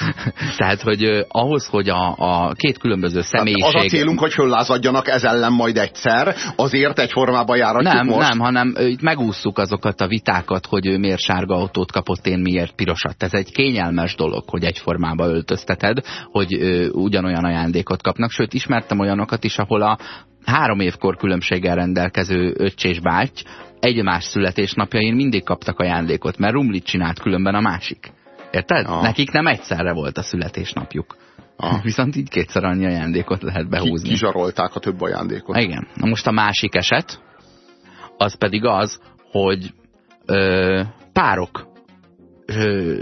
<laughs> Tehát, hogy ahhoz, hogy a, a két különböző személyiség... Hát az a célunk, hogy föllázadjanak ez ellen majd egyszer, azért egy formában járatjuk Nem, most. nem, hanem itt megúszuk azokat a vitákat, hogy ő miért sárga autót kapott, én miért pirosat. Ez egy kényelmes dolog, hogy egyformába öltözteted, hogy ö, ugyanolyan ajándékot kapnak. Sőt, ismertem olyanokat is, ahol a három évkor különbséggel rendelkező öccsés báty egymás születésnapjain mindig kaptak ajándékot, mert rumlit csinált különben a másik. Érted? Ah. Nekik nem egyszerre volt a születésnapjuk. Ah. <laughs> Viszont így kétszer annyi ajándékot lehet behúzni. Ki, kizsarolták a több ajándékot. Igen. Na most a másik eset, az pedig az, hogy ö, párok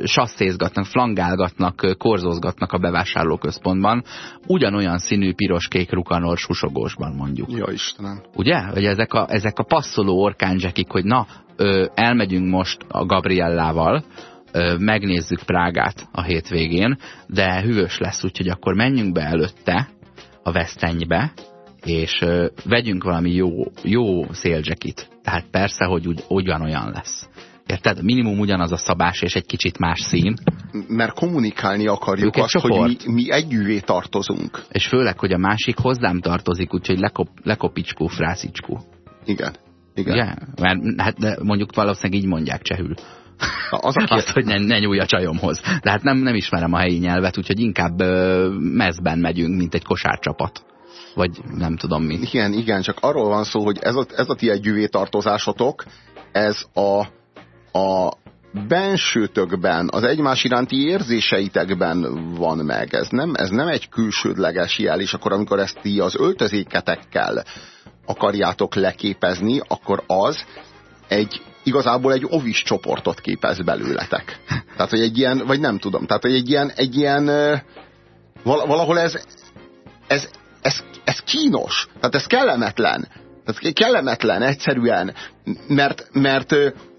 sasszézgatnak, flangálgatnak, korzózgatnak a bevásárlóközpontban, ugyanolyan színű piros-kék rukanor susogósban mondjuk. Ja Istenem. Ugye? Hogy ezek a, ezek a passzoló orkánzsekik, hogy na, ö, elmegyünk most a Gabriellával, ö, megnézzük Prágát a hétvégén, de hűvös lesz, úgyhogy akkor menjünk be előtte a vesztenybe, és ö, vegyünk valami jó, jó szélzsekit. Tehát persze, hogy ugyanolyan lesz. Érted? Minimum ugyanaz a szabás és egy kicsit más szín. Mert kommunikálni akarjuk azt, csoport. hogy mi, mi együvé tartozunk. És főleg, hogy a másik hozzám tartozik, úgyhogy lekop, lekopicskó, frászicskó. Igen. Igen. Ugye? Mert hát de mondjuk valószínűleg így mondják csehül. Az, aki... <laughs> Azt, hogy ne, ne nyúlj a csajomhoz. De hát nem, nem ismerem a helyi nyelvet, úgyhogy inkább ö, mezben megyünk, mint egy kosárcsapat. Vagy nem tudom mi. Igen, igen, csak arról van szó, hogy ez a, ez a ti együvé tartozásotok, ez a a bensőtökben, az egymás iránti érzéseitekben van meg. Ez nem, ez nem egy külsődleges jel, és akkor amikor ezt ti az öltözéketekkel akarjátok leképezni, akkor az egy igazából egy ovis csoportot képez belőletek. <laughs> Tehát, hogy egy ilyen, vagy nem tudom, tehát, hogy egy ilyen, egy ilyen valahol ez, ez, ez, ez kínos, tehát ez kellemetlen. Tehát kellemetlen egyszerűen, mert, mert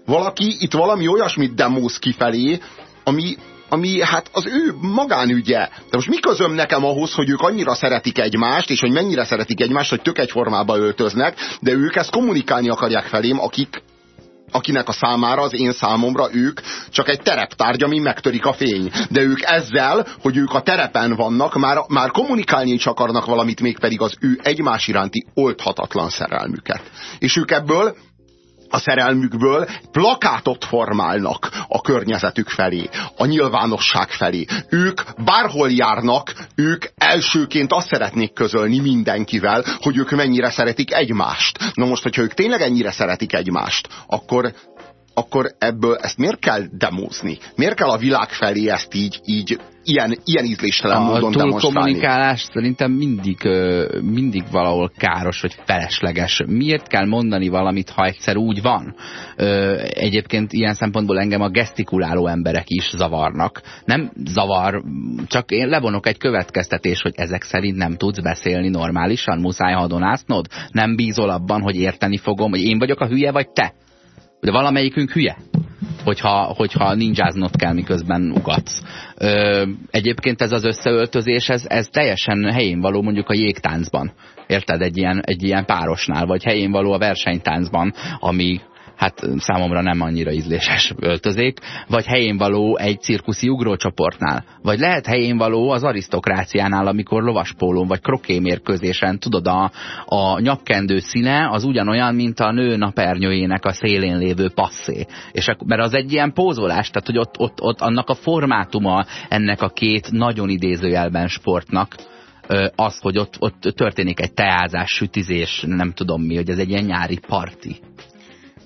valaki itt valami olyasmit demóz kifelé, ami, ami hát az ő magánügye. De most mi közöm nekem ahhoz, hogy ők annyira szeretik egymást, és hogy mennyire szeretik egymást, hogy tök egyformába öltöznek, de ők ezt kommunikálni akarják felém, akik akinek a számára, az én számomra ők csak egy tereptárgy, ami megtörik a fény. De ők ezzel, hogy ők a terepen vannak, már, már kommunikálni is akarnak valamit, mégpedig az ő egymás iránti oldhatatlan szerelmüket. És ők ebből a szerelmükből plakátot formálnak a környezetük felé, a nyilvánosság felé. Ők bárhol járnak, ők elsőként azt szeretnék közölni mindenkivel, hogy ők mennyire szeretik egymást. Na most, hogyha ők tényleg ennyire szeretik egymást, akkor akkor ebből ezt miért kell demózni? Miért kell a világ felé ezt így, így ilyen, ilyen ízléstelen a módon demonstrálni? A kommunikálás szerintem mindig, mindig valahol káros vagy felesleges. Miért kell mondani valamit, ha egyszer úgy van? Egyébként ilyen szempontból engem a gesztikuláló emberek is zavarnak. Nem zavar, csak én levonok egy következtetés, hogy ezek szerint nem tudsz beszélni normálisan, muszáj hadonásznod? Nem bízol abban, hogy érteni fogom, hogy én vagyok a hülye, vagy te? De valamelyikünk hülye, hogyha, hogyha ninjáznod kell, miközben ugatsz. Ö, egyébként ez az összeöltözés, ez, ez teljesen helyén való mondjuk a jégtáncban. Érted? Egy ilyen, egy ilyen párosnál, vagy helyén való a versenytáncban, ami hát számomra nem annyira ízléses öltözék, vagy helyén való egy cirkuszi ugrócsoportnál, vagy lehet helyén való az arisztokráciánál, amikor lovaspólón vagy krokémérkőzésen, tudod, a, a nyakkendő színe az ugyanolyan, mint a nő napernyőjének a szélén lévő passzé. És mert az egy ilyen pózolás, tehát hogy ott, ott, ott annak a formátuma ennek a két nagyon idézőjelben sportnak, az, hogy ott, ott történik egy teázás, sütizés, nem tudom mi, hogy ez egy ilyen nyári parti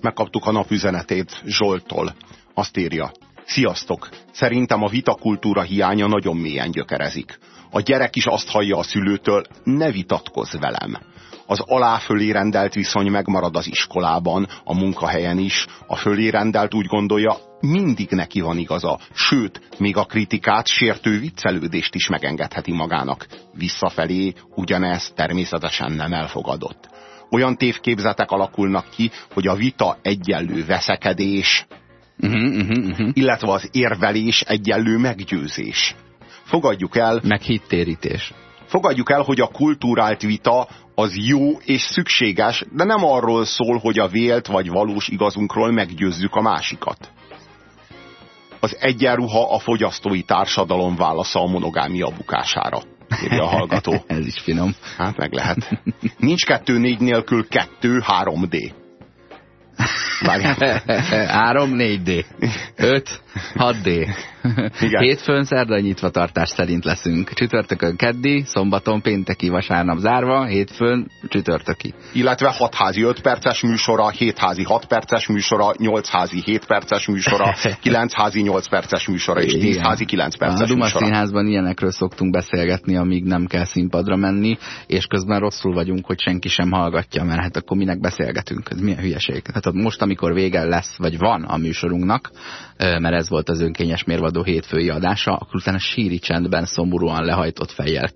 megkaptuk a napüzenetét Zsoltól. Azt írja. Sziasztok! Szerintem a vitakultúra hiánya nagyon mélyen gyökerezik. A gyerek is azt hallja a szülőtől, ne vitatkozz velem. Az aláfölé rendelt viszony megmarad az iskolában, a munkahelyen is. A fölé rendelt úgy gondolja, mindig neki van igaza, sőt, még a kritikát, sértő viccelődést is megengedheti magának. Visszafelé ugyanez természetesen nem elfogadott olyan tévképzetek alakulnak ki, hogy a vita egyenlő veszekedés, uh-huh, uh-huh, uh-huh. illetve az érvelés egyenlő meggyőzés. Fogadjuk el... Meghittérítés. Fogadjuk el, hogy a kultúrált vita az jó és szükséges, de nem arról szól, hogy a vélt vagy valós igazunkról meggyőzzük a másikat. Az egyenruha a fogyasztói társadalom válasza a monogámia bukására írja a hallgató. <laughs> Ez is finom. Hát meg lehet. Nincs kettő négy nélkül kettő 3D. 3 4D. 5 6D. Igen. Hétfőn szerda nyitva tartás szerint leszünk. Csütörtökön keddi, szombaton pénteki, vasárnap zárva, hétfőn csütörtöki. Illetve 6 házi 5 perces műsora, 7 házi 6 perces műsora, 8 házi 7 perces műsora, 9 házi 8 perces műsora és 10 házi 9 perces a Duma színházban ilyenekről szoktunk beszélgetni, amíg nem kell színpadra menni, és közben rosszul vagyunk, hogy senki sem hallgatja, mert hát akkor minek beszélgetünk? Ez milyen hülyeség? Hát most, amikor vége lesz, vagy van a műsorunknak, mert ez volt az önkényes mérvadó hétfői adása, akkor utána síri csendben szomorúan lehajtott fejjel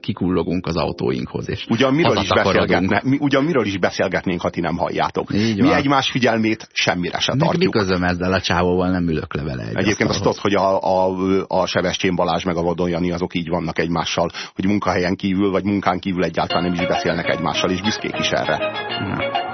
kikullogunk az autóinkhoz. És ugyan miről, is beszélgetne, mi, ugyan miről is beszélgetnénk, ha ti nem halljátok. Így mi egymás figyelmét semmire se tartjuk. Mi közöm ezzel a csávóval nem ülök le vele. Egy Egyébként azt tudod, hogy a, a, a Sebestyén Balázs meg a Vadon Jani azok így vannak egymással, hogy munkahelyen kívül vagy munkán kívül egyáltalán nem is beszélnek egymással, és büszkék is erre. Na.